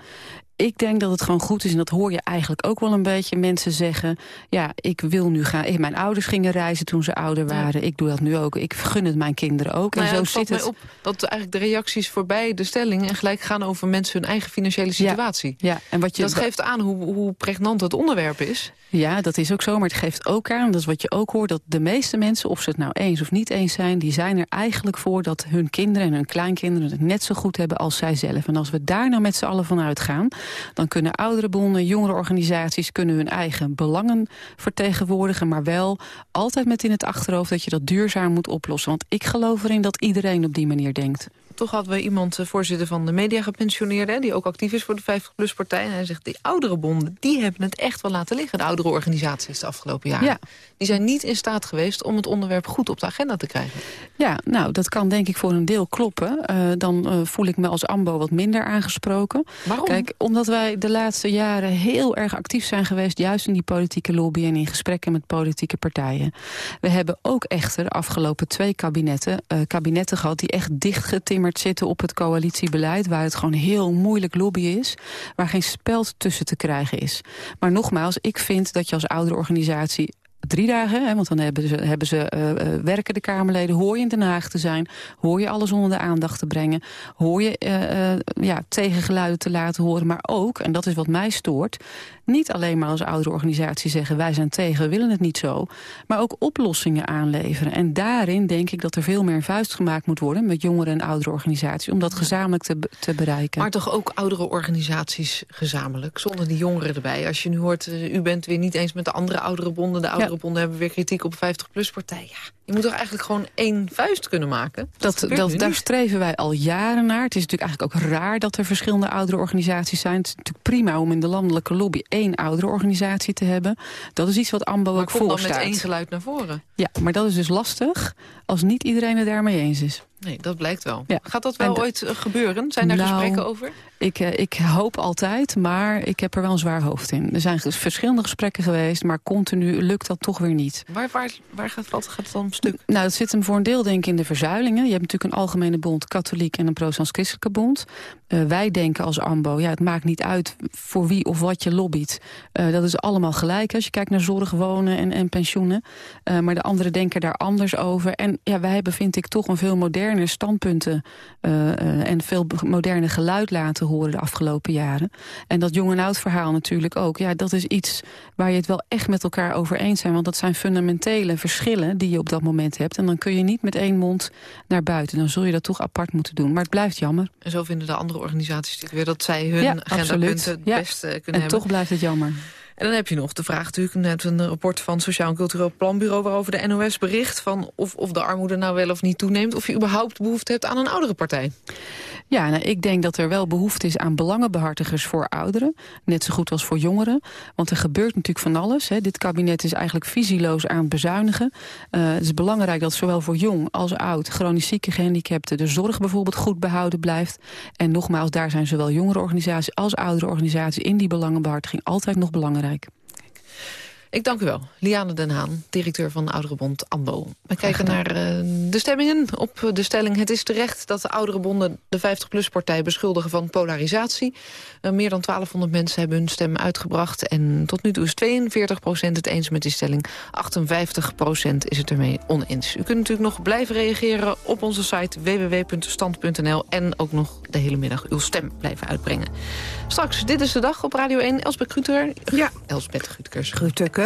Speaker 20: Ik denk dat het gewoon goed is, en dat hoor je eigenlijk ook wel een beetje mensen zeggen... ja, ik wil nu gaan... Mijn ouders gingen reizen toen ze ouder waren. Ik doe dat nu ook. Ik gun het mijn kinderen ook.
Speaker 13: Nou
Speaker 20: en
Speaker 13: ja,
Speaker 20: zo
Speaker 13: het
Speaker 20: zit
Speaker 13: mij
Speaker 20: het.
Speaker 13: op dat eigenlijk de reacties voorbij de stelling... en gelijk gaan over mensen hun eigen financiële situatie.
Speaker 20: Ja, en wat je,
Speaker 13: dat geeft aan hoe, hoe pregnant het onderwerp is.
Speaker 20: Ja, dat is ook zo, maar het geeft ook aan, dat is wat je ook hoort... dat de meeste mensen, of ze het nou eens of niet eens zijn... die zijn er eigenlijk voor dat hun kinderen en hun kleinkinderen... het net zo goed hebben als zij zelf. En als we daar nou met z'n allen van uitgaan... dan kunnen oudere bonden, jongere organisaties... kunnen hun eigen belangen vertegenwoordigen... maar wel altijd met in het achterhoofd dat je dat duurzaam moet oplossen. Want ik geloof erin dat iedereen op die manier denkt.
Speaker 13: Toch hadden we iemand, eh, voorzitter van de media gepensioneerde... die ook actief is voor de 50PLUS-partij. En hij zegt, die oudere bonden, die hebben het echt wel laten liggen. De oudere organisaties de afgelopen jaren.
Speaker 20: Ja.
Speaker 13: Die zijn niet in staat geweest om het onderwerp goed op de agenda te krijgen.
Speaker 20: Ja, nou, dat kan denk ik voor een deel kloppen. Eh, dan eh, voel ik me als AMBO wat minder aangesproken.
Speaker 13: Waarom?
Speaker 20: Kijk, omdat wij de laatste jaren heel erg actief zijn geweest... juist in die politieke lobby en in gesprekken met politieke partijen. We hebben ook echter de afgelopen twee kabinetten... eh, kabinetten gehad die echt dichtgetimmerd zitten op het coalitiebeleid... waar het gewoon heel moeilijk lobby is... waar geen speld tussen te krijgen is. Maar nogmaals, ik vind dat je als oudere organisatie drie dagen, hè, want dan hebben ze, hebben ze eh, eh, werken de Kamerleden, hoor je in Den Haag te zijn, hoor je alles onder de aandacht te brengen, hoor je eh, ja, tegengeluiden te laten horen, maar ook, en dat is wat mij stoort, niet alleen maar als oudere organisatie zeggen wij zijn tegen, we willen het niet zo, maar ook oplossingen aanleveren. En daarin denk ik dat er veel meer vuist gemaakt moet worden met jongere en oudere organisaties, om dat gezamenlijk te, te bereiken.
Speaker 13: Maar toch ook oudere organisaties gezamenlijk, zonder die jongeren erbij. Als je nu hoort, eh, u bent weer niet eens met de andere oudere bonden. De oudere bonden hebben weer kritiek op 50PLUS-partij. Ja, je moet toch eigenlijk gewoon één vuist kunnen maken?
Speaker 20: Dat, dat, daar streven wij al jaren naar. Het is natuurlijk eigenlijk ook raar dat er verschillende oudere organisaties zijn. Het is natuurlijk prima om in de landelijke lobby één oudere organisatie te hebben. Dat is iets wat AMBO
Speaker 13: Maar
Speaker 20: ook
Speaker 13: kom dan
Speaker 20: voorstaat.
Speaker 13: met één geluid naar voren.
Speaker 20: Ja, maar dat is dus lastig als niet iedereen het daarmee eens is.
Speaker 13: Nee, dat blijkt wel.
Speaker 20: Ja.
Speaker 13: Gaat dat wel
Speaker 20: En
Speaker 13: ooit eh, gebeuren? Zijn daar
Speaker 20: Nou,
Speaker 13: gesprekken over?
Speaker 20: Ik, eh, ik hoop altijd, maar ik heb er wel een zwaar hoofd in. Er zijn verschillende gesprekken geweest, maar continu lukt dat toch weer niet.
Speaker 13: Waar, waar, waar gaat, wat gaat het dan om stuk?
Speaker 20: Nou, dat zit hem voor een deel denk ik in de verzuilingen. Je hebt natuurlijk een algemene bond, katholiek en een protestants-christelijke bond. Eh, wij denken als AMBO, ja, het maakt niet uit voor wie of wat je lobbyt. Eh, dat is allemaal gelijk als je kijkt naar zorg, wonen en, en pensioenen. Eh, maar de anderen denken daar anders over. En ja, wij hebben, vind ik, toch een veel moderner standpunten... en veel moderner geluid laten horen de afgelopen jaren. En dat jong en oud verhaal natuurlijk ook. Ja, dat is iets waar je het wel echt met elkaar over eens zijn. Want dat zijn fundamentele verschillen die je op dat moment hebt. En dan kun je niet met één mond naar buiten. Dan zul je dat toch apart moeten doen. Maar het blijft jammer.
Speaker 13: En zo vinden de andere organisaties dit weer... dat zij hun
Speaker 20: Ja,
Speaker 13: agendapunten het beste kunnen
Speaker 20: En
Speaker 13: hebben.
Speaker 20: toch blijft het jammer.
Speaker 13: En dan heb je nog de vraag natuurlijk net een rapport van Sociaal en Cultureel Planbureau... waarover de NOS bericht van of, of de armoede nou wel of niet toeneemt... of je überhaupt behoefte hebt aan een oudere partij.
Speaker 20: Ja, nou, ik denk dat er wel behoefte is aan belangenbehartigers voor ouderen. Net zo goed als voor jongeren. Want er gebeurt natuurlijk van alles. Hè. Dit kabinet is eigenlijk visieloos aan het bezuinigen. Eh, het is belangrijk dat zowel voor jong als oud... chronisch zieke gehandicapten de zorg bijvoorbeeld goed behouden blijft. En nogmaals, daar zijn zowel jongere organisaties als oudere organisaties... in die belangenbehartiging altijd nog belangrijk. Like.
Speaker 13: Ik dank u wel. Liane Den Haan, directeur van de Ouderenbond AMBO. We kijken naar eh, de stemmingen. Op de stelling het is terecht dat de Ouderenbonden de 50PLUS-partij beschuldigen van polarisatie. Eh, meer dan 1200 mensen hebben hun stem uitgebracht. En tot nu toe is 42% het eens met die stelling. 58% is het ermee oneens. U kunt natuurlijk nog blijven reageren op onze site www.stand.nl. En ook nog de hele middag uw stem blijven uitbrengen. Straks, dit is de dag op Radio 1. Elsbeth Gruter. Ja. Elsbeth Grutkers.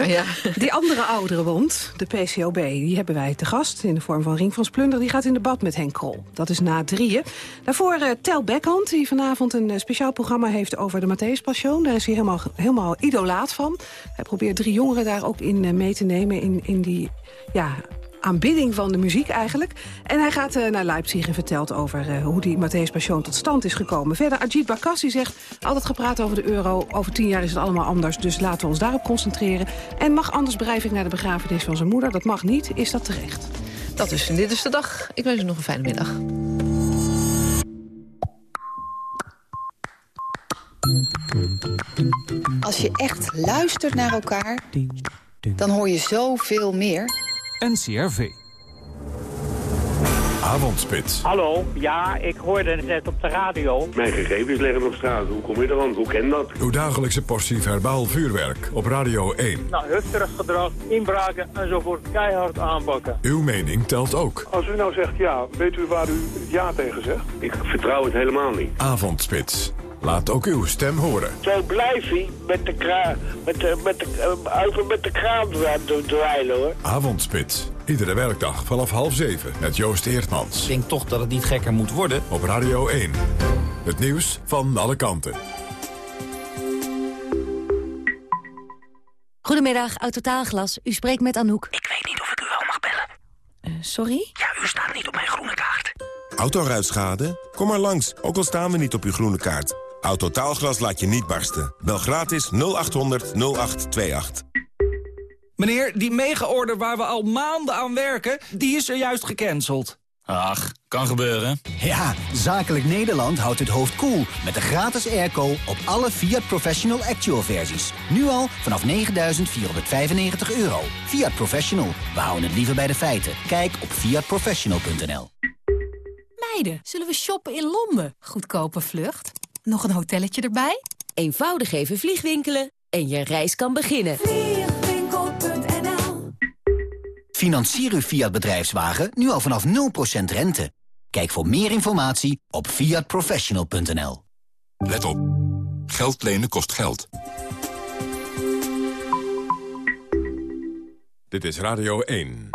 Speaker 13: Ja.
Speaker 29: Die andere ouderenbond, de PCOB, die hebben wij te gast... in de vorm van Ring van Splunder. Die gaat in debat met Henk Krol. Dat is na drieën. Daarvoor eh, Tel Beckhand, die vanavond een eh, speciaal programma heeft... over de Matthäus Passion. Daar is hij helemaal, helemaal idolaat van. Hij probeert drie jongeren daar ook in eh, mee te nemen... in, in die ja, aanbidding van de muziek eigenlijk. En hij gaat eh, naar Leipzig en vertelt over eh, hoe die Matthäus Passion tot stand is gekomen. Verder Ajit Bakassi zegt, altijd gepraat over de euro. Over tien jaar is het allemaal anders, dus laten we ons daarop concentreren. En mag Anders Breivik naar de begrafenis van zijn moeder? Dat mag niet, is dat terecht?
Speaker 13: Dat is Dit is de Dag. Ik wens u nog een fijne middag.
Speaker 30: Als je echt luistert naar elkaar, dan hoor je zoveel meer.
Speaker 31: NCRV.
Speaker 4: Avondspits.
Speaker 14: Hallo, ja, ik hoorde het net op de radio.
Speaker 28: Mijn gegevens liggen op straat. Hoe kom je eraan? Hoe ken dat?
Speaker 4: Uw dagelijkse portie verbaal vuurwerk op Radio 1.
Speaker 14: Nou, hufterig gedrag, inbraken enzovoort keihard aanpakken.
Speaker 4: Uw mening telt ook.
Speaker 28: Als u nou zegt ja, weet u waar u ja tegen zegt? Ik vertrouw het helemaal niet.
Speaker 4: Avondspits. Laat ook uw stem horen.
Speaker 32: Zo blijf hij met de kraan, met de, met de, over met de kraan dweilen hoor.
Speaker 4: Avondspits. Iedere werkdag vanaf half zeven met Joost Eertmans.
Speaker 33: Ik denk toch dat het niet gekker moet worden.
Speaker 4: Op Radio 1. Het nieuws van alle kanten.
Speaker 34: Goedemiddag, Autotaalglas. U spreekt met Anouk.
Speaker 35: Ik weet niet of ik u wel mag bellen.
Speaker 34: Uh, sorry?
Speaker 35: Ja, u staat niet op mijn groene kaart.
Speaker 23: Autoruitschade? Kom maar langs, ook al staan we niet op uw groene kaart. Autotaalglas laat je niet barsten. Bel gratis 0800 0828.
Speaker 33: Meneer, die mega-order waar we al maanden aan werken, die is er juist gecanceld.
Speaker 36: Ach, kan gebeuren.
Speaker 37: Ja, Zakelijk Nederland houdt het hoofd koel cool met de gratis airco op alle Fiat Professional Actual versies. Nu al vanaf 9.495 euro. Fiat Professional, we houden het liever bij de feiten. Kijk op fiatprofessional.nl
Speaker 38: Meiden, zullen we shoppen in Londen? Goedkope vlucht. Nog een hotelletje erbij?
Speaker 39: Eenvoudig even vliegwinkelen en je reis kan beginnen.
Speaker 37: Financier uw Fiat bedrijfswagen nu al vanaf 0% rente. Kijk voor meer informatie op fiatprofessional.nl.
Speaker 4: Let op. Geld lenen kost geld. Dit is Radio 1.